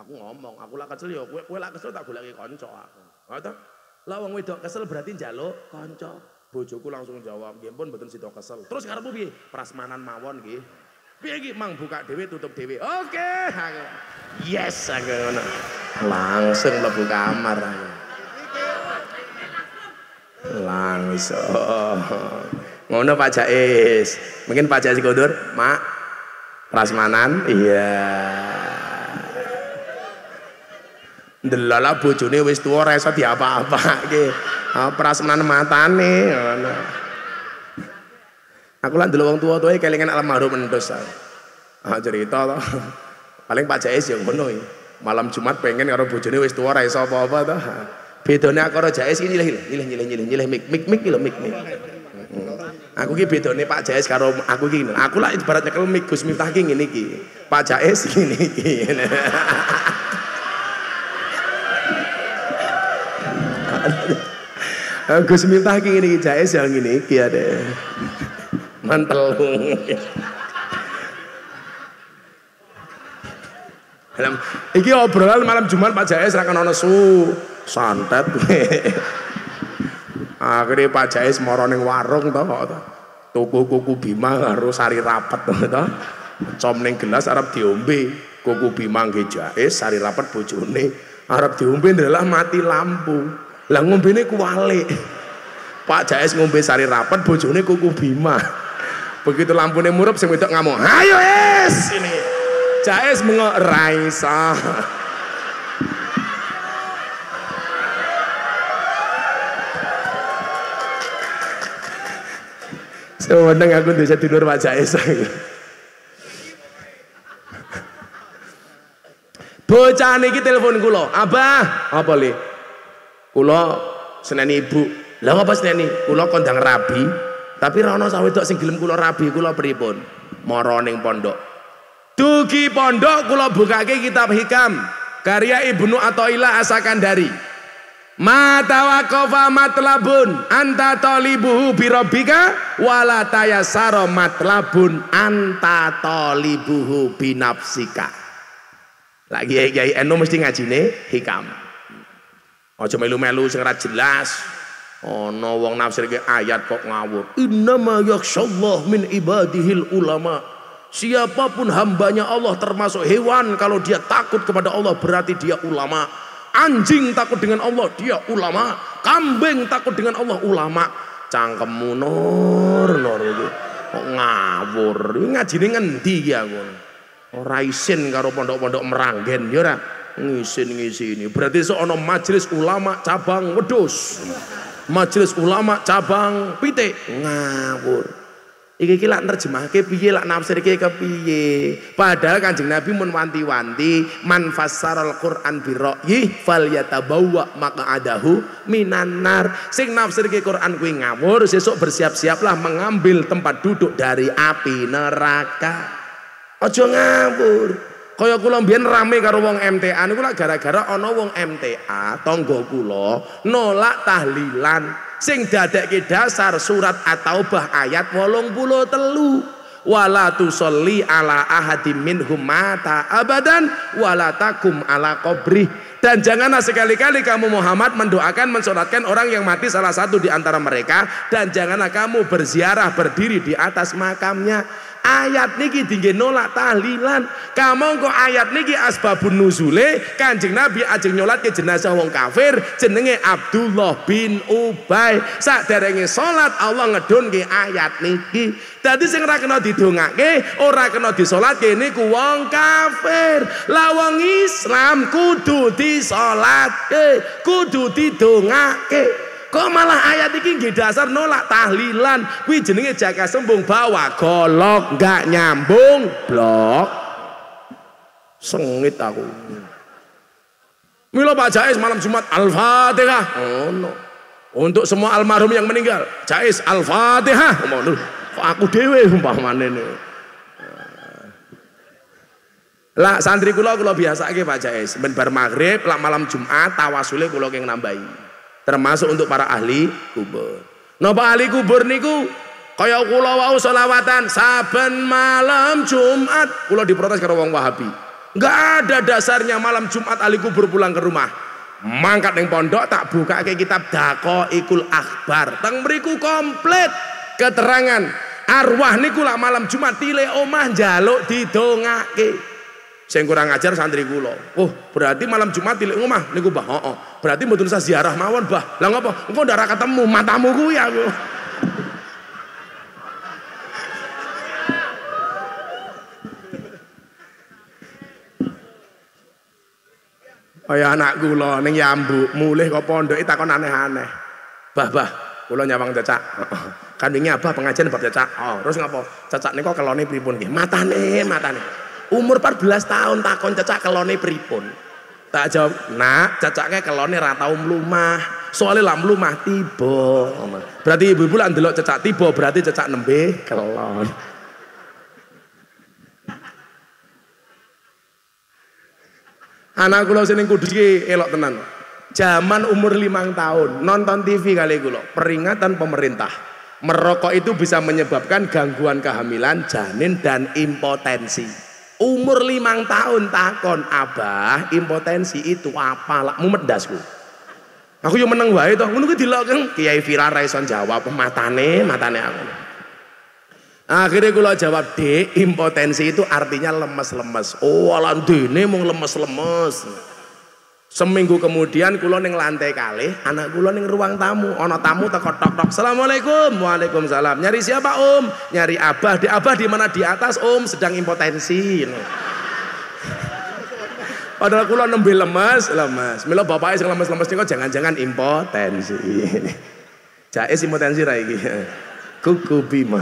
Aku ngomong, aku lah kesel ya, kowe kowe lah kesel tak goleki kanca aku. Ngoten. Lah wong wedok kesel berarti njaluk kanca. Bojoku langsung jawab, "Nggih pun mboten sida kesel." Terus karepmu piye? Prasmanan mawon nggih. Piye iki mang buka dhewe tutup dhewe. Oke. Aku. Yes aku ngono. Langsung mlebu kamar aku. Langsung. Ngono Pak Jais. Mungkin Pak Jais Kondur, Mak. Prasmanan? Iya. Delala bojone wis tuwa ora iso diapa-apake. Ah, prasmanan matane ngono. Aku lan delok wong tuwa-tuwa kelingan almarhum entus. Ah cerita to. Paling Pak Jais ya ngono. Malam Jumat pengen karo bojone wis tuwa ora iso apa-apa to. Bedone aku karo Jais iki nyilih nyilih nyilih nyilih nyilih mik mik mik lho mik mik. Aku ki bedone Pak Jais karo aku ki. Aku lah ibarat nyekel mik Gus Miftah ki ngene iki. Pak Jais ngene iki. (laughs) (laughs) Gus Miftah ki ngene iki Jais yang ngene iki ada. (laughs) Mantel. Dalam iki obrolan malam Jumat Pak Jais ra kena su santet. (laughs) Akhirnya Pak Jais moro ning warung to kok to. Tuku kuku bima karo sari rapet to. Com ning gelas arep diombe. Kuku bima nggih Jais, sari rapet bojone arep diombe ndalah mati lampu. Lah ngombene kuwalik. Pak Jais ngombe sari rapet bojone kuku bima. Begitu lampune murup sing wedok ngamuk, "Ayo es!" Ini. Jais mengok raisa. Sewenang aku bisa tidur Pak Jais. Bocah niki telepon kula, "Abah, apa li?" Kula seneni ibu. Lah apa seneni? Kula kondang rabi, tapi ra ono sawedok sing gelem rabi, kula pripun? Mara ning pondok. Dugi pondok kula bukake kitab hikam karya Ibnu Athaillah Asakandari. Mata waqafa matlabun anta talibuhu birabbika wala tayassara matlabun anta talibuhu binafsika. Lagi kiai enu mesti ngajine hikam. Aja melu-melu sing ora jelas. Ana wong nafsirke ayat kok ngawur. Innama yakhsyallah min ibadihil ulama. Siapa pun hambanya Allah termasuk hewan kalau dia takut kepada Allah berarti dia ulama. Anjing takut dengan Allah dia ulama. Kambing takut dengan Allah ulama. Cangkemmu nur nur itu. Kok ngawur. Ngajine ngendi iki aku. Ora isin karo pondok-pondok meranggen ya ora. Ngisin-ngisini. Berarti seono majelis ulama cabang wedus. Majelis ulama cabang pitik ngawur. Iki iki lak nerjemahke piye lak nafsirke kepiye. Padahal Kanjeng Nabi mun wanti-wanti man fassaral Quran bi ra'yi falyatabawwa maq'adahu minan nar. Sing nafsirke Quran kuwi ngawur, sesuk bersiap-siaplah mengambil tempat duduk dari api neraka. Aja ngawur. Kaya kula mbiyen rame karo wong MTA niku lak gara-gara ana wong MTA tangga kula nolak tahlilan. Sing dadekke dasar surat At-Taubah ayat 83 wala tusolli ala ahadim minhum mata abadan wala takum ala qabri dan janganlah sekali-kali kamu Muhammad mendoakan mensolatkan orang yang mati salah satu di antara mereka dan janganlah kamu berziarah berdiri di atas makamnya ayat niki dingge nolak tahlilan. Kamu kok ayat niki asbabun nuzule kanjeng nabi ajeng nyolat ke jenazah wong kafir jenenge Abdullah bin Ubay. Saderenge salat Allah ngedunke ayat niki. Dadi sing ora kena didongake ora kena disolatke niku wong kafir. Lah wong Islam kudu disolatke kudu didongake Kok malah ayat ini nggih dasar nolak tahlilan. Kuwi jenenge jaga sembung bawa golok nggak nyambung blok. Sengit aku. Milo Pak Jais malam Jumat Al-Fatihah. Oh, no. Untuk semua almarhum yang meninggal, Jais Al-Fatihah. Ngono. Aku dhewe umpamane ne. Lah santri kula kula biasake Pak Jais, ben bar maghrib lah malam Jumat tawasule kula keng nambahi termasuk untuk para ahli kubur. Napa ahli kubur niku kaya kula wau selawatan saben malam Jumat kula diprotes karo wong Wahabi. Enggak ada dasarnya malam Jumat ahli kubur pulang ke rumah. Mangkat ning pondok tak buka ke kitab Dako Ikul Akbar. Teng mriku komplit keterangan arwah niku lah malam Jumat tile omah njaluk didongake. Saya kurang ajar santri kula. Oh, berarti malam Jumat tilik omah niku Mbah. Heeh. Berarti mboten usah ziarah mawon, Mbah. Lah ngapa? Engko ndak ketemu matamu kuwi aku. (laughs) Kaya anak kula ning Yambu, mulih kok pondoke takon aneh-aneh. Bah, bah, kula nyawang cecak. Kan wingi abah pengajian bab cecak. Oh, terus ngapa? Cecak niku kelone pripun nggih? Matane, matane. Umur 14 tahun takon cecak kelone pripun. Tak jawab, nak cecaknya kelone ratau mlumah. Soalnya lah mlumah tiba. Berarti ibu-ibu lah ndelok cecak tiba, berarti cecak nembe kelon. Anak kula sini kudus elok tenan. Zaman umur limang tahun nonton TV kali kula, peringatan pemerintah. Merokok itu bisa menyebabkan gangguan kehamilan, janin dan impotensi. Umur limang tahun takon abah impotensi itu apa lah mumedasku. Aku yang menang wae toh ngono kuwi dilok Kiai Viral ra jawab matane matane aku. Akhirnya kula jawab, "Dek, impotensi itu artinya lemes-lemes." Oh, ala mung lemes-lemes. Seminggu kemudian kula ning lantai kali, anak kula ning ruang tamu, ana tamu teko tok-tok. Assalamualaikum. Waalaikumsalam. Nyari siapa, Om? Nyari Abah. Di Abah di mana di atas, Om? Sedang impotensi. Padahal kula nembe lemes, lemes. Mila bapake sing lemes-lemes niku jangan-jangan impotensi. Jais impotensi ra iki. Kuku bima.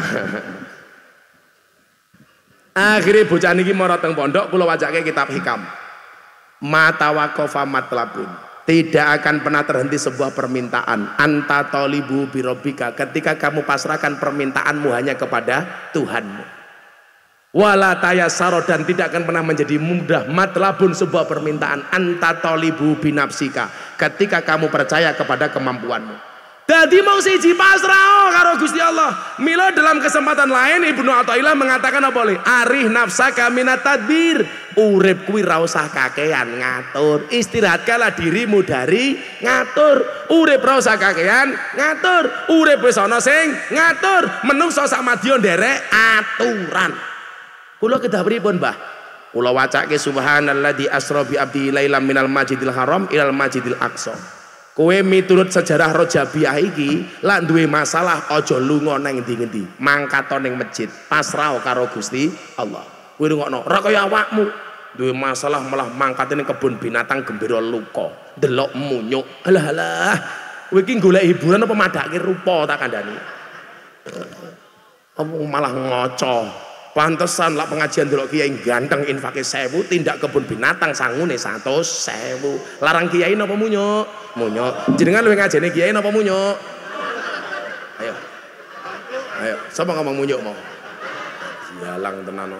Akhirnya bocah niki marang pondok kula wajake kitab hikam mata wakofa matlabun. Tidak akan pernah terhenti sebuah permintaan. Anta tolibu birobika ketika kamu pasrahkan permintaanmu hanya kepada Tuhanmu. Wala tayasaro dan tidak akan pernah menjadi mudah matlabun sebuah permintaan. Anta tolibu binapsika ketika kamu percaya kepada kemampuanmu. Jadi mau siji pasrah karo Gusti Allah. Milo dalam kesempatan lain Ibnu Athaillah mengatakan apa boleh? Arih nafsa minat tadbir. Urip kuwi ra usah kakean ngatur. Istirahatkanlah dirimu dari ngatur. Urip ra usah kakean ngatur. Urip wis ana sing ngatur. Menungso sak madya nderek aturan. Kula kedah pripun, Mbah? Kula wacake subhanalladzi asra bi abdi lailam minal majidil haram ilal majidil aqsa. Kowe miturut sejarah Rojabiah iki lak duwe masalah aja lunga nang endi-endi. Mangkat ning masjid, pasrah karo Gusti Allah. Kowe rungokno, ora kaya awakmu. Duwe masalah malah mangkat ning kebun binatang gembira luka, delok munyuk. Alah alah. Kowe iki golek hiburan apa madake rupa tak kandhani. Apa malah ngoco. Pantesan lah pengajian dulu kiai ganteng infake sewu tindak kebun binatang sangune satu sewu. Larang kiai napa munyo? Munyo. Jenengan luwih ngajeni kiai napa munyo? Ayo. Ayo, siapa ngomong munyo mau? Jalang tenan.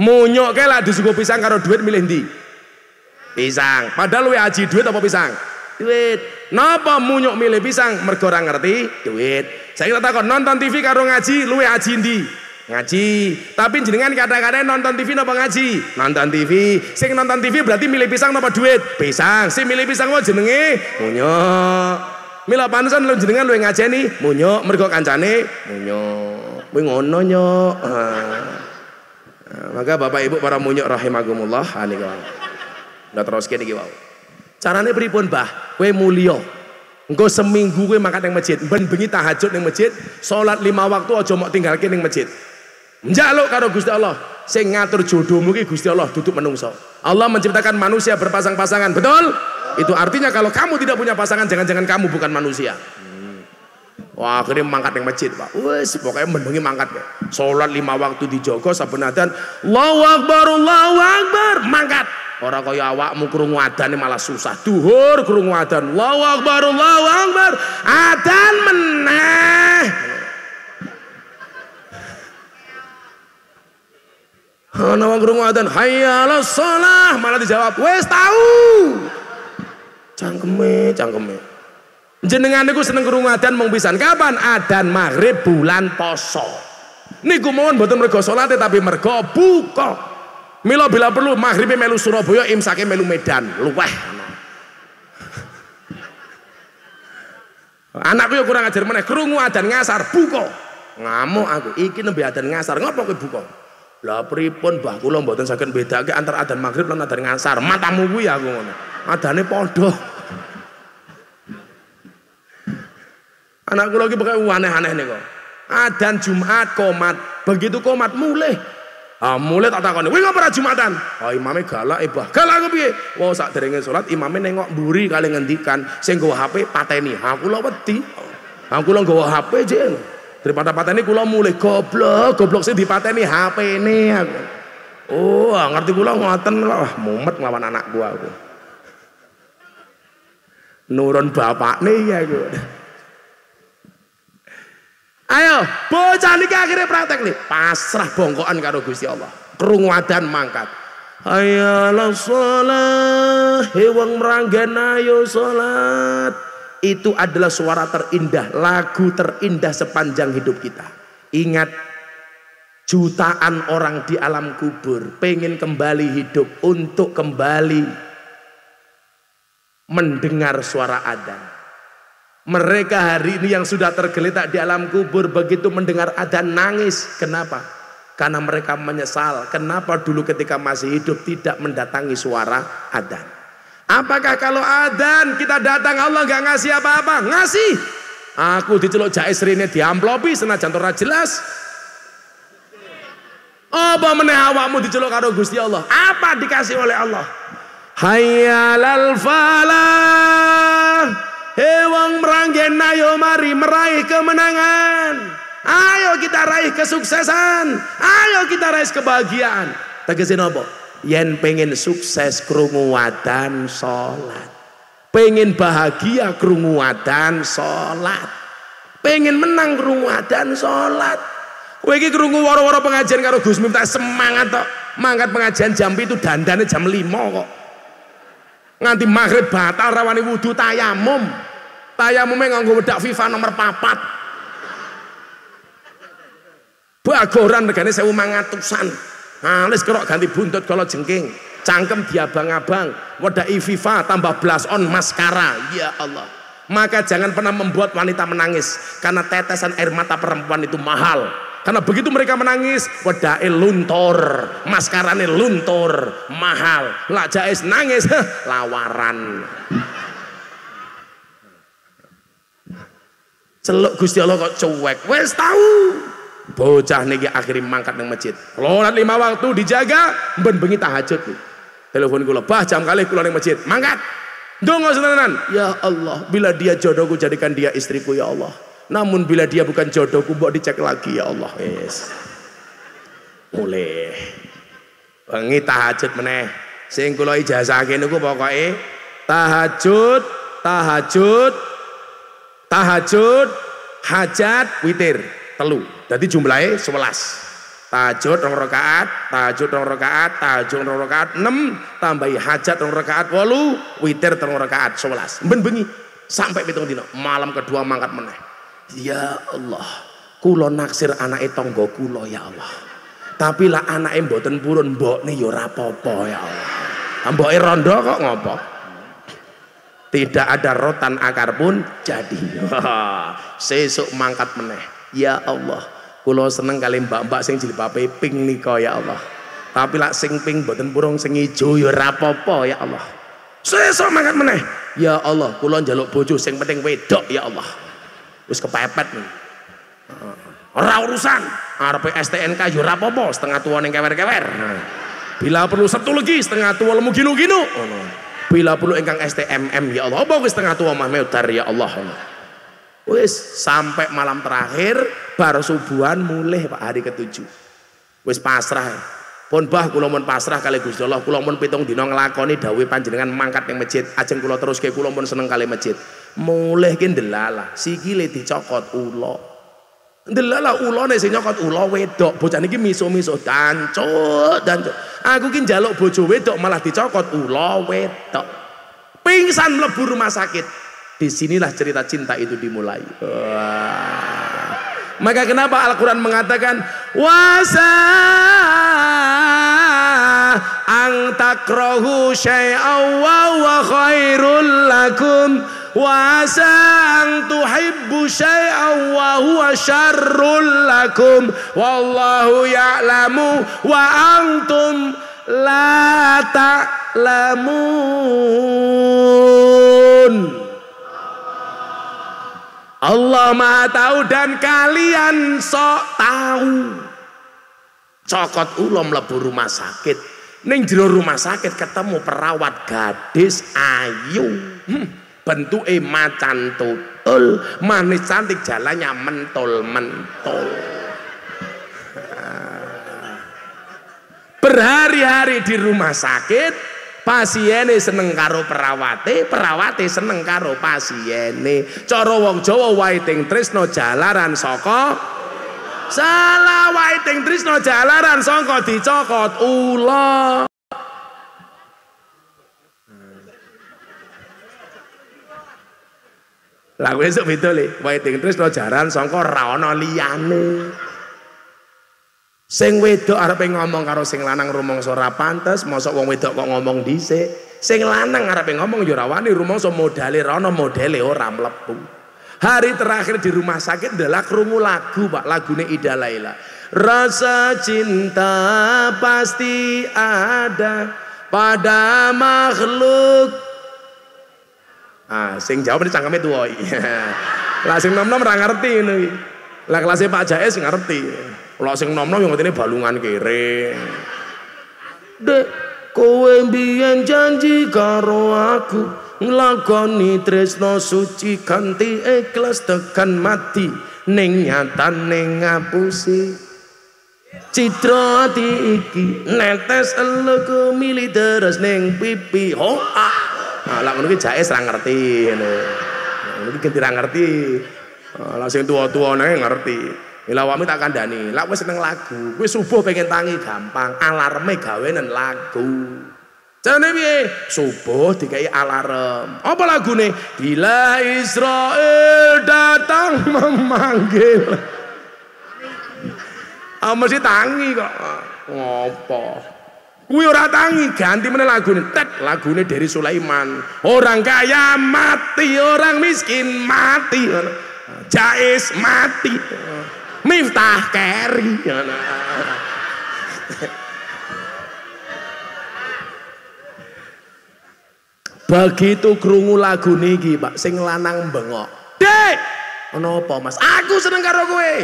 Munyo kae lah disuguh pisang karo duit milih ndi? Pisang. Padahal luwih aji duit apa pisang? Duit. Napa munyuk milih pisang? Mergo ora ngerti duit. Saya kira takon nonton TV karo ngaji, luwe aji ndi? Ngaji. Tapi jenengan kadang-kadang nonton TV napa ngaji? Nonton TV. Sing nonton TV berarti milih pisang napa duit? Pisang. Sing milih pisang mau jenenge munyuk. Mila panusan lu jenengan lu ngajeni munyuk mergo kancane munyuk. Kuwi ngono nyok. Ah. Maka Bapak Ibu para munyuk rahimakumullah ha niku. Ndak terus kene iki wae. Carane pripun, Mbah? Kowe mulya. Engko seminggu kowe makan ning masjid, ben bengi tahajud ning masjid, salat lima waktu aja mok tinggalke ning masjid. Njaluk karo Gusti Allah, sing ngatur jodohmu ki Gusti Allah duduk menungso. Allah menciptakan manusia berpasang-pasangan, betul? Itu artinya kalau kamu tidak punya pasangan, jangan-jangan kamu bukan manusia. Wah, akhirnya mangkat yang masjid, Pak. Wes, pokoknya mendengi mangkat ya. Salat lima waktu dijogo saben adzan, Allahu Akbar, Allahu Akbar, mangkat. Ora kaya awakmu krungu adane malah susah. Duhur krungu adan, Allahu Akbar, Allahu Akbar. Adan meneh. Ana wong krungu adan, hayya malah dijawab, wes tahu. Cangkeme, cangkeme. Jenengan niku seneng krungu adan mung pisan. Kapan? Adan maghrib bulan poso. Niku mohon mboten mergo salate tapi mergo buka. Mila bila perlu maghribe melu Surabaya, imsake melu Medan, luweh. Anakku ya kurang ajar meneh, krungu adan ngasar, buka. Ngamuk aku, iki nembe adan ngasar, ngopo kowe buka? Lah pripun Mbah kula mboten saged bedake antara adan maghrib lan adan ngasar. Matamu kuwi aku ngono. Adane padha. Anak kula iki pokoke aneh-aneh niku. Adan Jumat komat, begitu komat mulih. Ah mulai tak takoni, "Kowe ngapa ora Jumatan?" Ah imame galak e, Bah. Galak aku piye? Wah sak derenge salat imame nengok mburi kali ngendikan, sing nggawa HP pateni. Ha kula wedi. Ha kula nggawa HP jen. Daripada pateni kula mulai goblok, goblok sing dipateni HP-ne aku. Oh, ngerti kula ngoten wah mumet nglawan anak gua aku. Nurun bapakne ya aku. Ayo, bocah niki akhirnya praktek nih. Pasrah bongkoan karo Gusti Allah. Krungu adan mangkat. Ayalah sholat, hewang meranggen ayo sholat. Itu adalah suara terindah, lagu terindah sepanjang hidup kita. Ingat, jutaan orang di alam kubur pengen kembali hidup untuk kembali mendengar suara adan. Mereka hari ini yang sudah tergeletak di alam kubur begitu mendengar ada nangis. Kenapa? Karena mereka menyesal. Kenapa dulu ketika masih hidup tidak mendatangi suara adan? Apakah kalau adan kita datang Allah nggak ngasih apa-apa? Ngasih. Aku diceluk jais rene diamplopi senajan ora jelas. Apa meneh awakmu diceluk karo Gusti Allah? Apa dikasih oleh Allah? Hayyalal falah. Hewang meranggen ayo mari meraih kemenangan. Ayo kita raih kesuksesan. Ayo kita raih kebahagiaan. Tegesin apa? Yen pengen sukses krungu wadan salat. Pengen bahagia krungu wadan salat. Pengen menang krungu wadan salat. Kowe iki krungu waro-waro pengajian karo Gus Miftah semangat tok. Mangkat pengajian jam itu dandane jam 5 kok nganti maghrib batal rawani wudhu tayamum. Tayamumnya nganggo wedak FIFA nomor papat. Bagoran regane sewu mangatusan. Alis kerok ganti buntut kalau jengking. Cangkem diabang-abang. Wedai FIFA tambah blas on maskara. Ya Allah. Maka jangan pernah membuat wanita menangis. Karena tetesan air mata perempuan itu mahal karena begitu mereka menangis, wedai luntur, maskarane luntur, mahal. Lah jais nangis, lawaran. Celuk Gusti Allah kok cuek. Wes tahu. Bocah niki akhirnya mangkat nang masjid. Lolat lima waktu dijaga, ben bengi tahajud. Telepon kula, "Bah, jam kali kula nang masjid." Mangkat. Dongo senanan. Ya Allah, bila dia jodohku jadikan dia istriku ya Allah. Namun bila dia bukan jodohku, mbok dicek lagi ya Allah. Yes. Boleh. Bengi tahajud meneh. Sing kula ijazahke niku pokoke tahajud, tahajud, tahajud, hajat, witir, telu. Jadi jumlahnya 11. Tahajud rong rakaat, tahajud rong rakaat, tahajud rong rakaat 6, tambahi hajat rong rakaat 8, witir rong rakaat 11. Ben bengi sampai pitung dino. Malam kedua mangkat meneh. Ya Allah, kulo naksir anak tangga kulo ya Allah. Tapi lah anake mboten purun mbokne ya ora apa-apa ya Allah. Mboke rondo kok ngopo? Tidak ada rotan akar pun jadi. (laughs) Sesuk mangkat meneh. Ya Allah, Kula seneng kali mbak-mbak sing jilbabe pink nika ya Allah. Tapi lak sing pink mboten purung sing ijo ya ora ya Allah. Sesuk mangkat meneh. Ya Allah, kula njaluk bojo sing penting wedok ya Allah. Wis kepepet nih. Ora urusan, arepe STNK yo ora apa-apa, setengah tua ning kewer-kewer. Bila perlu satu lagi setengah tua lemu ginu-ginu. Ngono. Bila perlu ingkang STMM ya Allah, apa setengah tua mah meudar ya Allah. Wis sampai malam terakhir baru subuhan mulai Pak hari ketujuh. Wis pasrah. Pun bah kula mun pasrah kali Gusti Allah, kula mun pitung dina nglakoni dawuh panjenengan mangkat ning masjid, ajeng kula teruske kula mun seneng kali masjid. Mulih ki ndelalah, sikile dicokot ula. Ndelalah ulane sing nyokot ula wedok, bocah niki miso-miso dancut, dancut. Aku ki njaluk bojo wedok malah dicokot ula wedok. Pingsan mlebu rumah sakit. Di sinilah cerita cinta itu dimulai. Maka kenapa Al-Quran mengatakan wasa ang takrohu syai'aw wa khairul lakum wasa ang tuhibbu syai'aw wa huwa syarrul lakum wallahu ya'lamu wa antum la ta'lamun Allah Maha tahu dan kalian sok tahu. Cokot ulo mlebu rumah sakit. Ning jero rumah sakit ketemu perawat gadis ayu. Hmm, bentuke macan tutul, manis cantik jalannya mentol-mentol. Berhari-hari di rumah sakit, pasiene seneng karo perawate, perawate seneng karo pasiene. Cara wong Jawa waiting tresno jalaran saka salah waiting tresno jalaran saka dicokot ula. Lah kowe esuk beda le, waiting tresno jalaran saka ra ana liyane. Sing wedok arepe ngomong karo sing lanang rumangsa ora pantes, mosok wong wedok kok ngomong dhisik. Sing lanang arepe ngomong ya ora wani rumangsa modale ra ono modele ora mlebu. Hari terakhir di rumah sakit adalah krungu lagu, Pak, lagune Ida Laila. Rasa cinta pasti ada pada makhluk. Ah, sing jawab ini cangkeme tuwa. (laughs) Lah sing nom-nom ora ngerti ngono iki. Lah kelasnya Pak Jais ngerti. Kalau sing nom-nom yang ngerti balungan kere. Dek, kowe mbiyen janji karo aku nglakoni tresno suci kanthi ikhlas tekan mati ning nyatane ngapusi citra ati iki netes elek milih terus ning pipi ho ah lah ngono ki jaes ra ngerti ngono ngono ki ganti ngerti Ah, lah sing tua-tua nang ngerti Ila wami tak kandani, lak wis seneng lagu, kowe subuh pengen tangi gampang, alarme gawenen lagu. Carane piye? Subuh dikai alarm. Apa lagune? Bila Israel datang (laughs) memanggil. Ah mesti tangi kok. Ngopo? Kuwi ora tangi, ganti meneh lagune. Tet lagune dari Sulaiman. Orang kaya mati, orang miskin mati. Jais mati. Miftah keri. Begitu krungu lagu niki, Pak, sing lanang bengok. Dek, apa, Mas? Aku seneng karo kowe.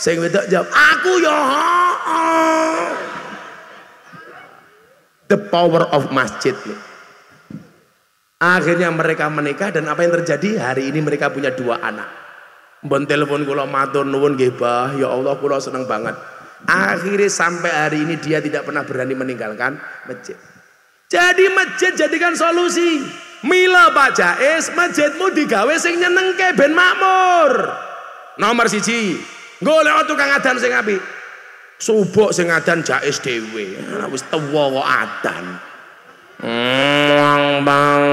Sing wedok jawab, "Aku heeh." The power of masjid. Akhirnya mereka menikah dan apa yang terjadi? Hari ini mereka punya dua anak. Mbon telepon kula matur nuwun nggih. Ya Allah, kula seneng banget. Akhirnya sampai hari ini dia tidak pernah berani meninggalkan masjid. Jadi masjid jadikan solusi. Mila Pak Jais, masjidmu digawe sing nyenengke ben makmur. Nomor siji, golek tukang adan sing apik. Subuk sing adan Jais dhewe. Ah, Wis tuwa kok adan. Bang bang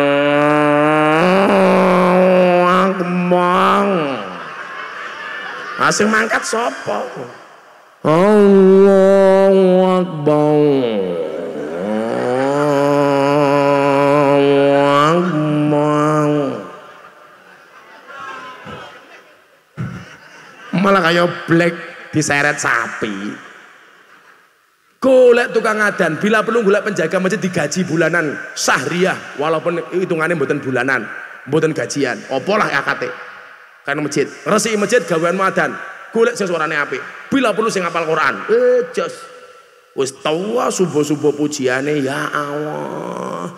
bang. Asing mangkat sapa? Allahu Akbar. malah kayak black diseret sapi. Golek tukang adan, bila perlu golek penjaga masjid digaji bulanan sahriyah walaupun hitungannya mboten bulanan, mboten gajian. Apa lah akate. Karena masjid, resi masjid gawean adan. Golek sing suarane apik. Bila perlu sing hafal Quran. Eh jos. Wis tawa subuh-subuh pujiane ya Allah.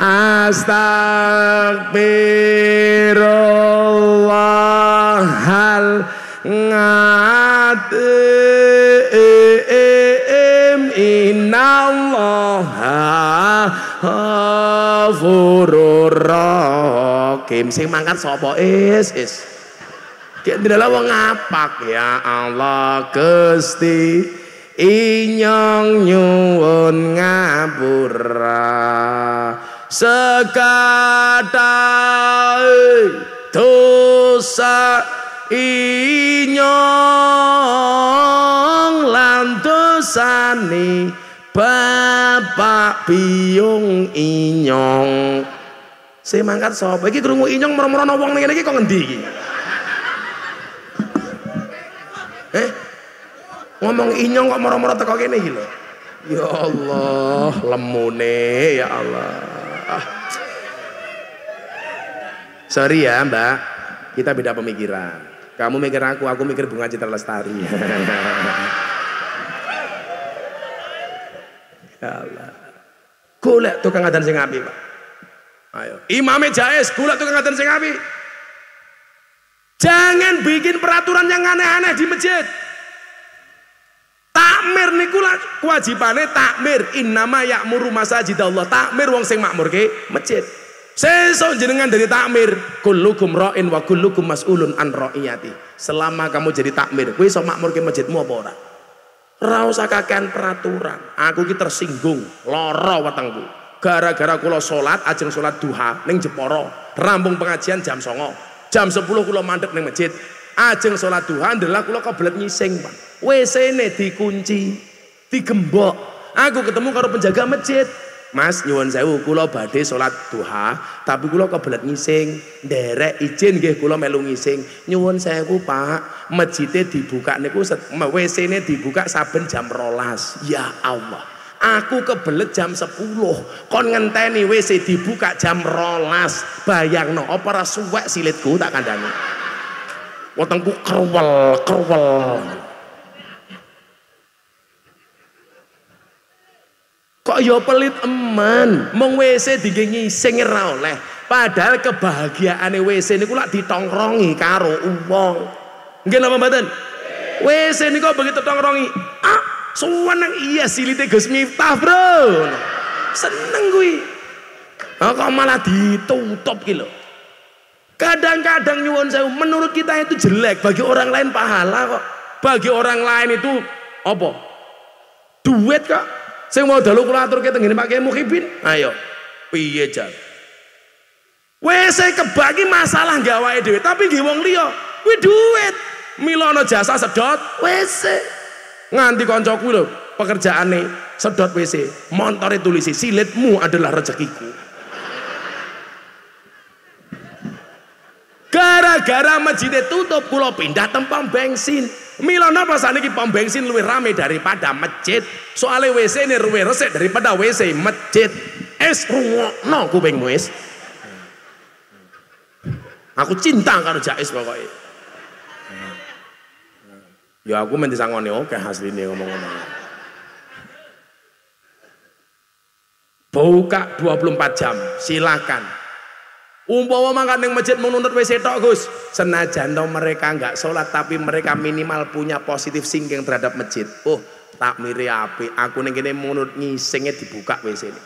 Astagfirullahaladzim Astagfirullahaladzim Innallaha ghafurur Sing mangkat sapa? Is is. Kayak tidak wong ngapak. Ya Allah Gusti inyong nyuwun ngapura sekadai dosa inyong lan dosani bapak biung inyong saya mangkat sapa iki krungu inyong ana wong ngene iki kok ngendi iki Eh? Ngomong inyong kok moro-moro teko kene iki lho. Ya Allah, lemune ya Allah. (laughs) Sorry ya, Mbak. Kita beda pemikiran. Kamu mikir aku, aku mikir Bunga Citra Lestari. (laughs) Allah. Golek tukang adan sing apik, Pak. Ayo, Imame Jais, golek tukang adan sing apik. Jangan bikin peraturan yang aneh-aneh di masjid. Takmir niku kewajibane takmir innama ya'muru masajid Allah. Takmir wong sing makmurke masjid. Sesuk jenengan dari takmir, kullukum ra'in wa kullukum mas'ulun an ra'iyati. Selama kamu jadi takmir, kowe iso makmurke masjidmu apa ora? Ora usah kakean peraturan. Aku ki tersinggung, lara wetengku. Gara-gara kula salat, ajeng salat duha ning Jepara, rampung pengajian jam 09.00 jam 10 kula mandek ning masjid ajeng salat duha ndelok kula kebelet nyising Pak. WC-ne dikunci digembok. Aku ketemu karo penjaga masjid. Mas nyuwun sewu kula badhe salat duha tapi kula kebelet ngising. Nderek izin nggih kula melu ngising. Nyuwun sewu Pak. Masjidnya dibuka niku WC-ne dibuka saben jam rolas. Ya Allah. Aku kebelet jam 10 kon ngenteni WC dibuka jam rolas. Bayangno apa ora suwek silitku tak kandhani wetengku kerwel kerwel kok ya pelit eman mong WC dingge ngising ora oleh padahal kebahagiaane WC niku lak ditongkrongi karo wong nggih napa mboten WC niku begitu tongkrongi ah Suweneng iya silite Gus Miftah, Bro. Seneng kuwi. Oh, kok malah ditutup ki. Kadang-kadang nyuwun saya menurut kita itu jelek, bagi orang lain pahala kok. Bagi orang lain itu apa? Duit kok. Sing mau dalu kula aturke teng Pak Muhibin. Ayo. Piye jan? WC kebagi masalah gawae dhewe, tapi nggih wong liya kuwi duit. Milono jasa sedot WC nganti koncoku lho pekerjaane sedot WC montore tulisi silitmu adalah rezekiku gara-gara masjid tutup kula pindah tempat bensin. Milana pas niki pom bensin luwih rame daripada masjid? Soalnya WC ini luwih resik daripada WC masjid. Es rungokno kupingmu es. Aku cinta karo Jais pokoknya Ya aku menti sangone oke asline ngomong-ngomong. Buka 24 jam, silakan. Umpama makan yang masjid menuntut WC tok Gus. Senajan mereka nggak sholat tapi mereka minimal punya positif thinking terhadap masjid. Oh, tak miri api. Aku ning kene menurut ngisingnya dibuka WC ini.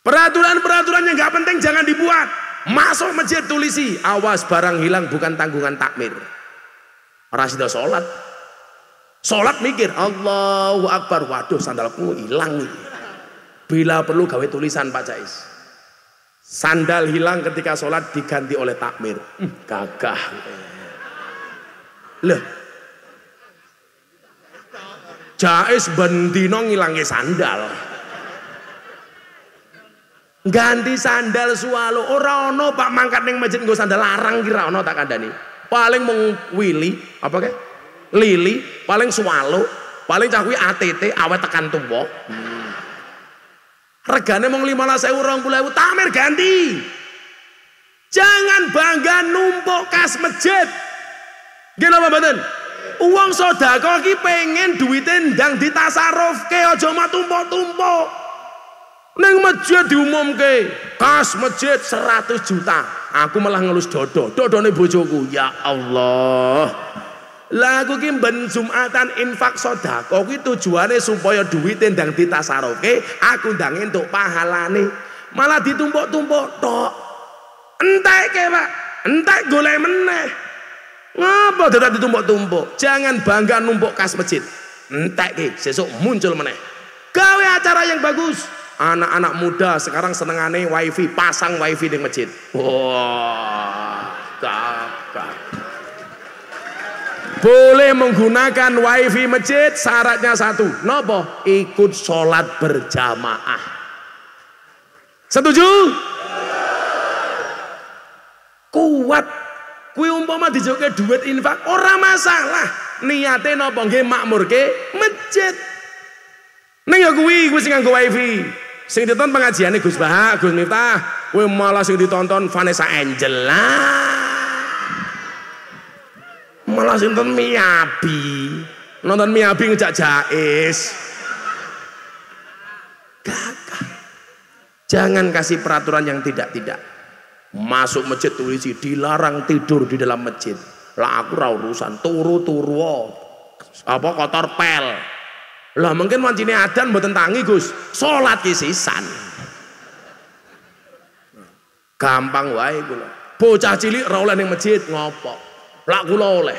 Peraturan-peraturan yang nggak penting jangan dibuat. Masuk masjid tulisi, awas barang hilang bukan tanggungan takmir. Orang sudah sholat. Sholat mikir, Allahu Akbar. Waduh sandalku hilang. Bila perlu gawe tulisan Pak Jais. Sandal hilang ketika sholat diganti oleh takmir. Gagah. Loh. Jais bendino ngilangi sandal. Ganti sandal swalo ora ono Pak mangkat ning masjid nggo sandal larang kira ono tak kandhani. Paling mung wili apa ke? Lili, paling swalo, paling cah kuwi ATT awet tekan tuwa. Hmm. Regane mung 15.000 20.000 tamer ganti. Jangan bangga numpuk kas masjid. Nggih napa? Uang sodako ki pengen duite ndang ditasarufke aja mak tumpuk-tumpuk. Ning masjid diumumke, kas masjid 100 juta. Aku malah ngelus dodo, dodone bojoku. Ya Allah. Lah aku ki ben Jumatan infak sedekah kuwi tujuane supaya duwite ndang ditasarufke, aku ndang entuk pahalane. Malah ditumpuk-tumpuk tok. Entek Pak. Entek golek meneh. Ngapa dadak ditumpuk-tumpuk? Jangan bangga numpuk kas masjid. Entek ki, sesuk muncul meneh. Gawe acara yang bagus. Anak-anak muda sekarang senengane wifi, pasang wifi di masjid. Wah, kakak. Boleh menggunakan wifi masjid, syaratnya satu. Nopo? Ikut sholat berjamaah. Setuju? Kuat Kuwi umpama dijoke duit infak ora masalah. Niate napa nggih makmurke masjid. Ning ya kuwi kuwi sing nganggo wifi. Sing ditonton pengajiane Gus Bah, Gus Miftah, kuwi malah sing ditonton Vanessa Angel lah. Malah sing nonton Miyabi. Nonton Miyabi ngejak jais. Gagah. Jangan kasih peraturan yang tidak-tidak. Masuk masjid tulisi dilarang tidur di dalam masjid. Lah aku ra urusan turu-turu apa kotor pel. Lah mungkin wancine adan mboten tangi Gus. Salat ki sisan. Gampang wae kula. Bocah cilik ra ning masjid ngopo. Lah kula oleh.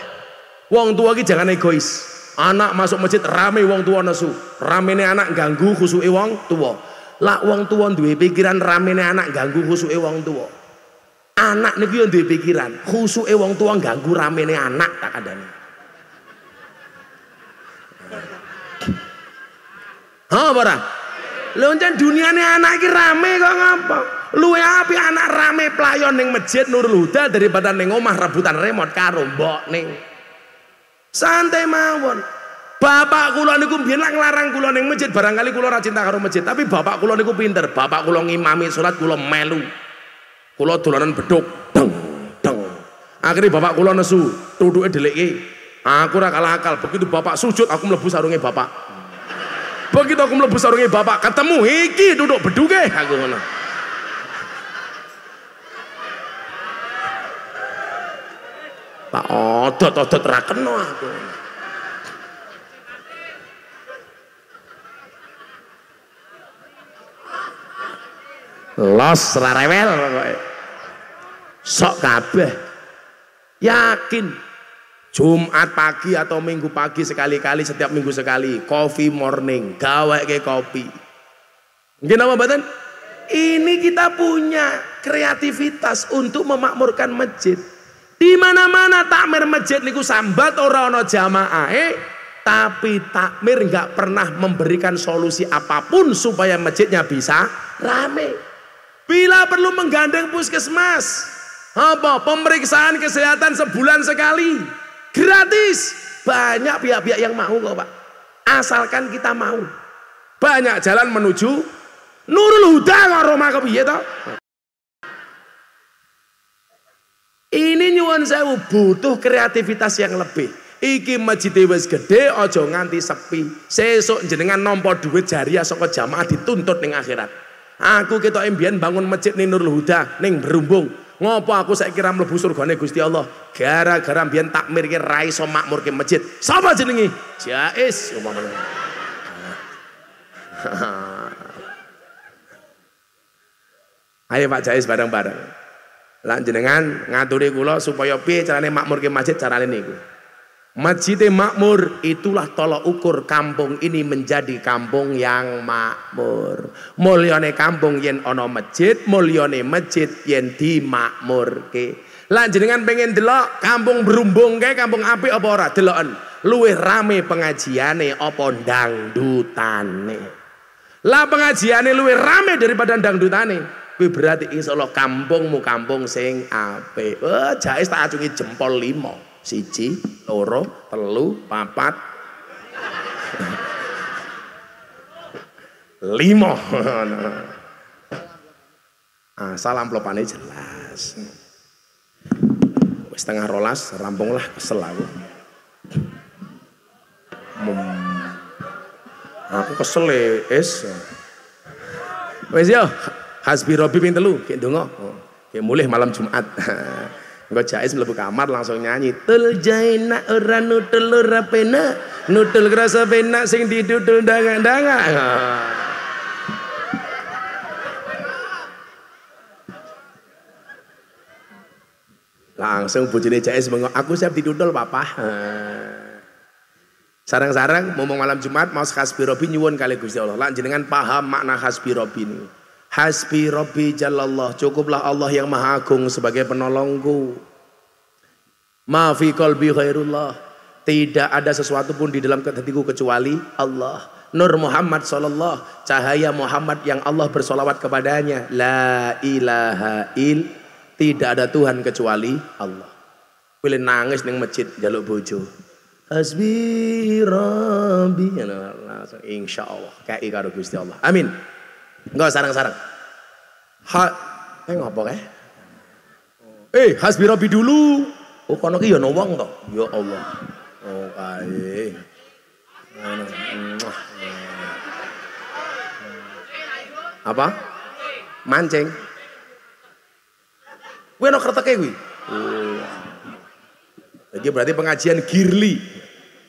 Wong tua ki jangan egois. Anak masuk masjid rame wong tua nesu. Ramene anak ganggu khusuke wong tua. Lah wong tua duwe pikiran ramene anak ganggu khusuke wong tua. Anak niku yo duwe pikiran, khusuke wong tua ganggu ramene anak tak kandhani. Ha ora? Jan duniane anak iki rame kok ngapa? Luwe api anak rame playon ning masjid Nurul Huda daripada ning omah rebutan remote karo mbok ning. Santai mawon. Bapak kula niku biyen lak nglarang ning masjid barangkali kula cinta karo masjid, tapi bapak kula niku pinter. Bapak kula ngimami salat kula melu. Kula dolanan beduk, deng deng. Akhirnya bapak kula nesu, tuduke dheleke. Aku ora kalah akal. Begitu bapak sujud, aku mlebu sarunge bapak. Begitu aku mlebu sarunge bapak, ketemu iki duduk beduke aku ngono. Pak odot-odot ra kena aku. Los ra rewel pokoke. Sok kabeh. Yakin Jumat pagi atau minggu pagi sekali-kali setiap minggu sekali coffee morning gawe ke kopi mungkin apa badan ini kita punya kreativitas untuk memakmurkan masjid di mana-mana takmir masjid niku sambat ora jamaah eh? Tapi takmir nggak pernah memberikan solusi apa pun supaya masjidnya bisa rame. Bila perlu menggandeng puskesmas apa? Pemeriksaan kesehatan sebulan sekali gratis. Banyak pihak-pihak yang mau kok pak. Asalkan kita mau. Banyak jalan menuju Nurul Huda kok Roma ini nyuwun sewu butuh kreativitas yang lebih iki masjid wis gede ojo nganti sepi sesuk jenengan nompo duit jariah saka jamaah dituntut ning akhirat aku ketok embian bangun masjid ning Nurul Huda ning Berumbung Ngopo aku saya kira mlebu surgane Gusti Allah gara-gara mbiyen takmir ki ra iso makmurke masjid. Sapa jenenge? Jais umpamane. Ayo Pak Jais bareng-bareng. Lan jenengan ngaturi kula supaya piye carane makmurke masjid carane niku. Masjid makmur itulah tolok ukur kampung ini menjadi kampung yang makmur. Mulyane kampung yen ono masjid, mulyane masjid yen dimakmurke. Lah jenengan pengen delok kampung berumbung kae kampung apik apa ora deloken. Luwih rame pengajiane apa dangdutane. Lah pengajiane luwih rame daripada dangdutane. Kuwi berarti insyaallah kampungmu kampung sing apik. Wah, jais tak acungi jempol limo. Siji, loro, telu, papat. (laughs) limo. (laughs) ah, salam plopane jelas. Wis setengah rolas, rampung lah kesel aku. Aku kesel e, es. Wis yo, hasbi robi ping telu, ki ndonga. Oh, ki mulih malam Jumat. (laughs) Engko jais mlebu kamar langsung nyanyi. Tul jaina ora nutul ora pena, nutul kerasa pena sing didudul danga-danga. (laughs) Langsung bojone jais mengko aku siap didudul papa. (laughs) Sarang-sarang ngomong malam Jumat mau hasbi robi nyuwun kali Gusti Allah. Lan jenengan paham makna hasbi robi ini. Hasbi robi jalallah. Cukuplah Allah yang maha agung sebagai penolongku. Ma fi qalbi khairullah. Tidak ada sesuatu pun di dalam hatiku kecuali Allah. Nur Muhammad sallallahu cahaya Muhammad yang Allah bersolawat kepadanya. La ilaha il tidak ada Tuhan kecuali Allah. Pilih nangis ning masjid jaluk bojo. Hasbi Rabbi Ya, insya Allah kayak karo Gusti Allah amin enggak sarang-sarang. Ha eh ngopo eh? Eh hasbi Rabbi dulu. Oh kono ki ya ono wong to? Ya Allah. Oh kae. Ngono. Apa? Mancing. Kuwi ono kerteke kuwi? Oh. Jadi berarti pengajian girli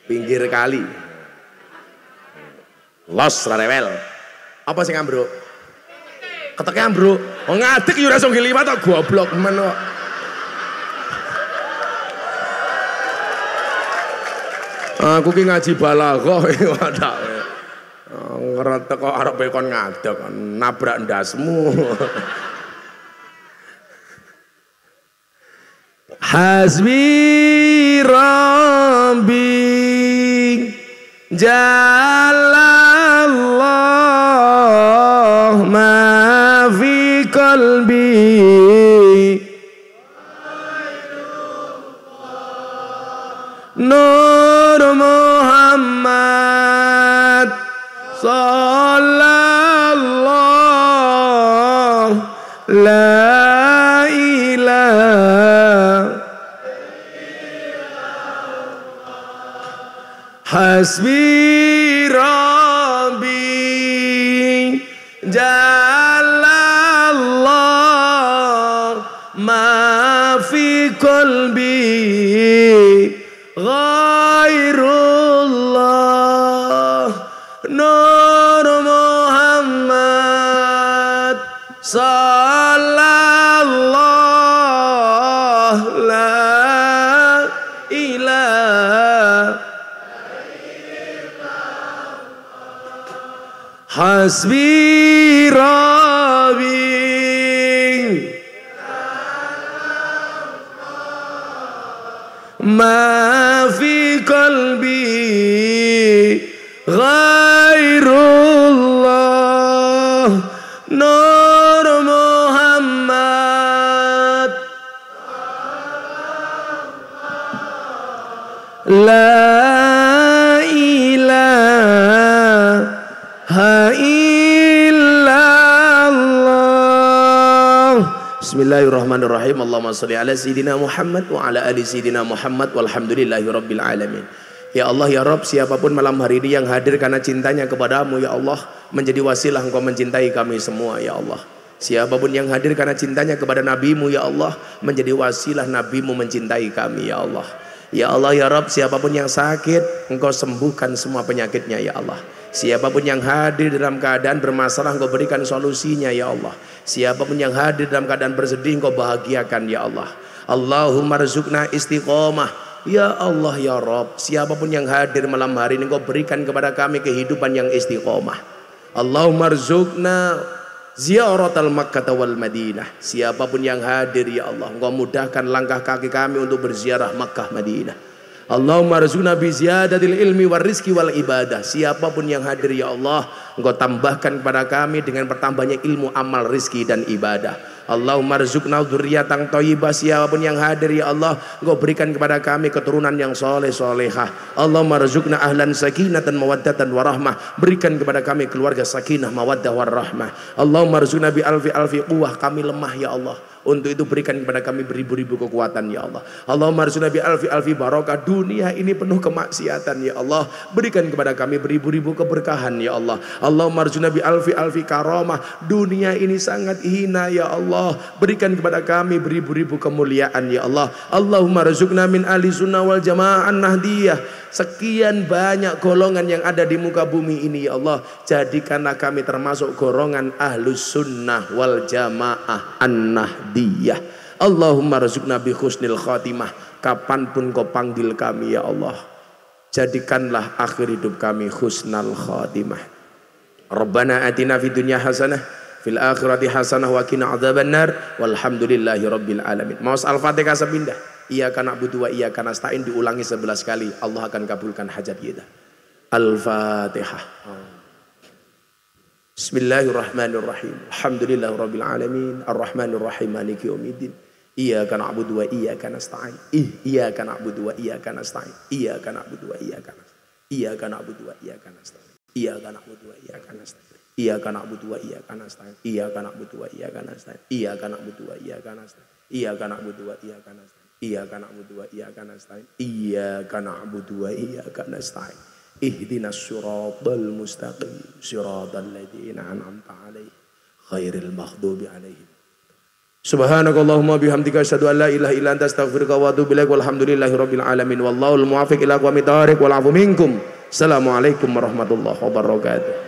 pinggir kali. Los rarewel. Apa sing ambruk? Keteke ambruk. Oh ngadeg yo ora iso ngliwat tok goblok men kok. Aku ki ngaji balaghah (laughs) wadah. Ngeretek kok arep kon ngadeg nabrak ndasmu. (laughs) Hasbi Rabbi Jalallah Hasbi Hasbi Rabbi Ma Bismillahirrahmanirrahim. Allahumma salli ala Sayyidina Muhammad wa ala ali Sayyidina Muhammad. Walhamdulillahi rabbil alamin. Ya Allah ya Rabb siapapun malam hari ini yang hadir karena cintanya kepadamu ya Allah menjadi wasilah engkau mencintai kami semua ya Allah. Siapapun yang hadir karena cintanya kepada nabimu ya Allah menjadi wasilah nabimu mencintai kami ya Allah. Ya Allah ya Rabb siapapun yang sakit engkau sembuhkan semua penyakitnya ya Allah Siapa pun yang hadir dalam keadaan bermasalah engkau berikan solusinya ya Allah Siapa pun yang hadir dalam keadaan bersedih engkau bahagiakan ya Allah Allahumma rizukna istiqomah Ya Allah ya Rabb Siapa pun yang hadir malam hari ini engkau berikan kepada kami kehidupan yang istiqomah Allahumma rizukna Ziaratal Makkah wal Madinah. Siapa pun yang hadir ya Allah, Engkau mudahkan langkah kaki kami untuk berziarah Makkah Madinah. Allahumma rizqna bi ziyadatil ilmi war rizki wal ibadah. Siapa pun yang hadir ya Allah, Engkau tambahkan kepada kami dengan bertambahnya ilmu, amal, rizki dan ibadah. Allahumma rizqna dzurriatan thayyibah. Siapa pun yang hadir ya Allah Engkau berikan kepada kami keturunan yang soleh solehah Allahumma rizqna ahlan sakinatan mawaddatan warahmah berikan kepada kami keluarga sakinah mawaddah warahmah Allahumma rizqna bi alfi alfi quwwah. Kami lemah ya Allah untuk itu berikan kepada kami beribu-ribu kekuatan ya Allah. Allahumma arsuna bi alfi alfi barokah. Dunia ini penuh kemaksiatan ya Allah. Berikan kepada kami beribu-ribu keberkahan ya Allah. Allahumma arsuna bi alfi alfi karamah. Dunia ini sangat hina ya Allah. Berikan kepada kami beribu-ribu kemuliaan ya Allah. Allahumma rizukna min ahli sunnah nahdiyah. Sekian banyak golongan yang ada di muka bumi ini ya Allah. Jadikanlah kami termasuk golongan ahlus sunnah wal jamaah an-nahdiyah. Allahumma rizukna bi khusnil khatimah. Kapan pun kau panggil kami ya Allah. Jadikanlah akhir hidup kami khusnal khatimah. Rabbana atina fid dunya hasanah fil akhirati hasanah wa qina adzabannar walhamdulillahi rabbil alamin. Mau Al-Fatihah sepindah. Ia karena butuh, ia karena stain diulangi sebelas kali. Allah akan kabulkan hajat kita. Al-Fatihah. Bismillahirrahmanirrahim. Alhamdulillahirobbilalamin. Rabbil Alamin. Ar-Rahmanirrahim. Maliki ia Iya karena abudu wa iya karena stain. Iya karena abudu wa iya karena stain. Iya karena abudu wa iya karena Iya karena abudu wa iya karena stain. Iya karena abudu wa iya karena stain. Iya karena abudu wa iya karena stain. Iya karena abudu wa iya karena stain. Iya karena abudu wa iya karena stain. Iya karena abudu wa iya karena nasta'in. Iyyaka na'budu wa iyyaka nasta'in. Iyyaka na'budu wa iyyaka nasta'in. Ihdinas siratal mustaqim. Siratal ladzina an'amta 'alaihim ghairil maghdubi 'alaihim. Subhanakallahumma bihamdika asyhadu an la ilaha illa anta astaghfiruka wa atubu ilaik walhamdulillahi rabbil alamin wallahul muwaffiq ila aqwamit thariq wal afu minkum. Assalamualaikum warahmatullahi wabarakatuh.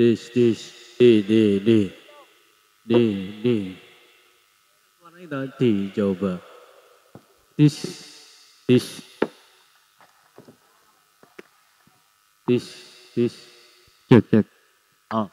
Dis, dis, di, di, di, di, di. Warnanya tadi coba. Dis, dis, dis, dis. Cek, cek. Oh.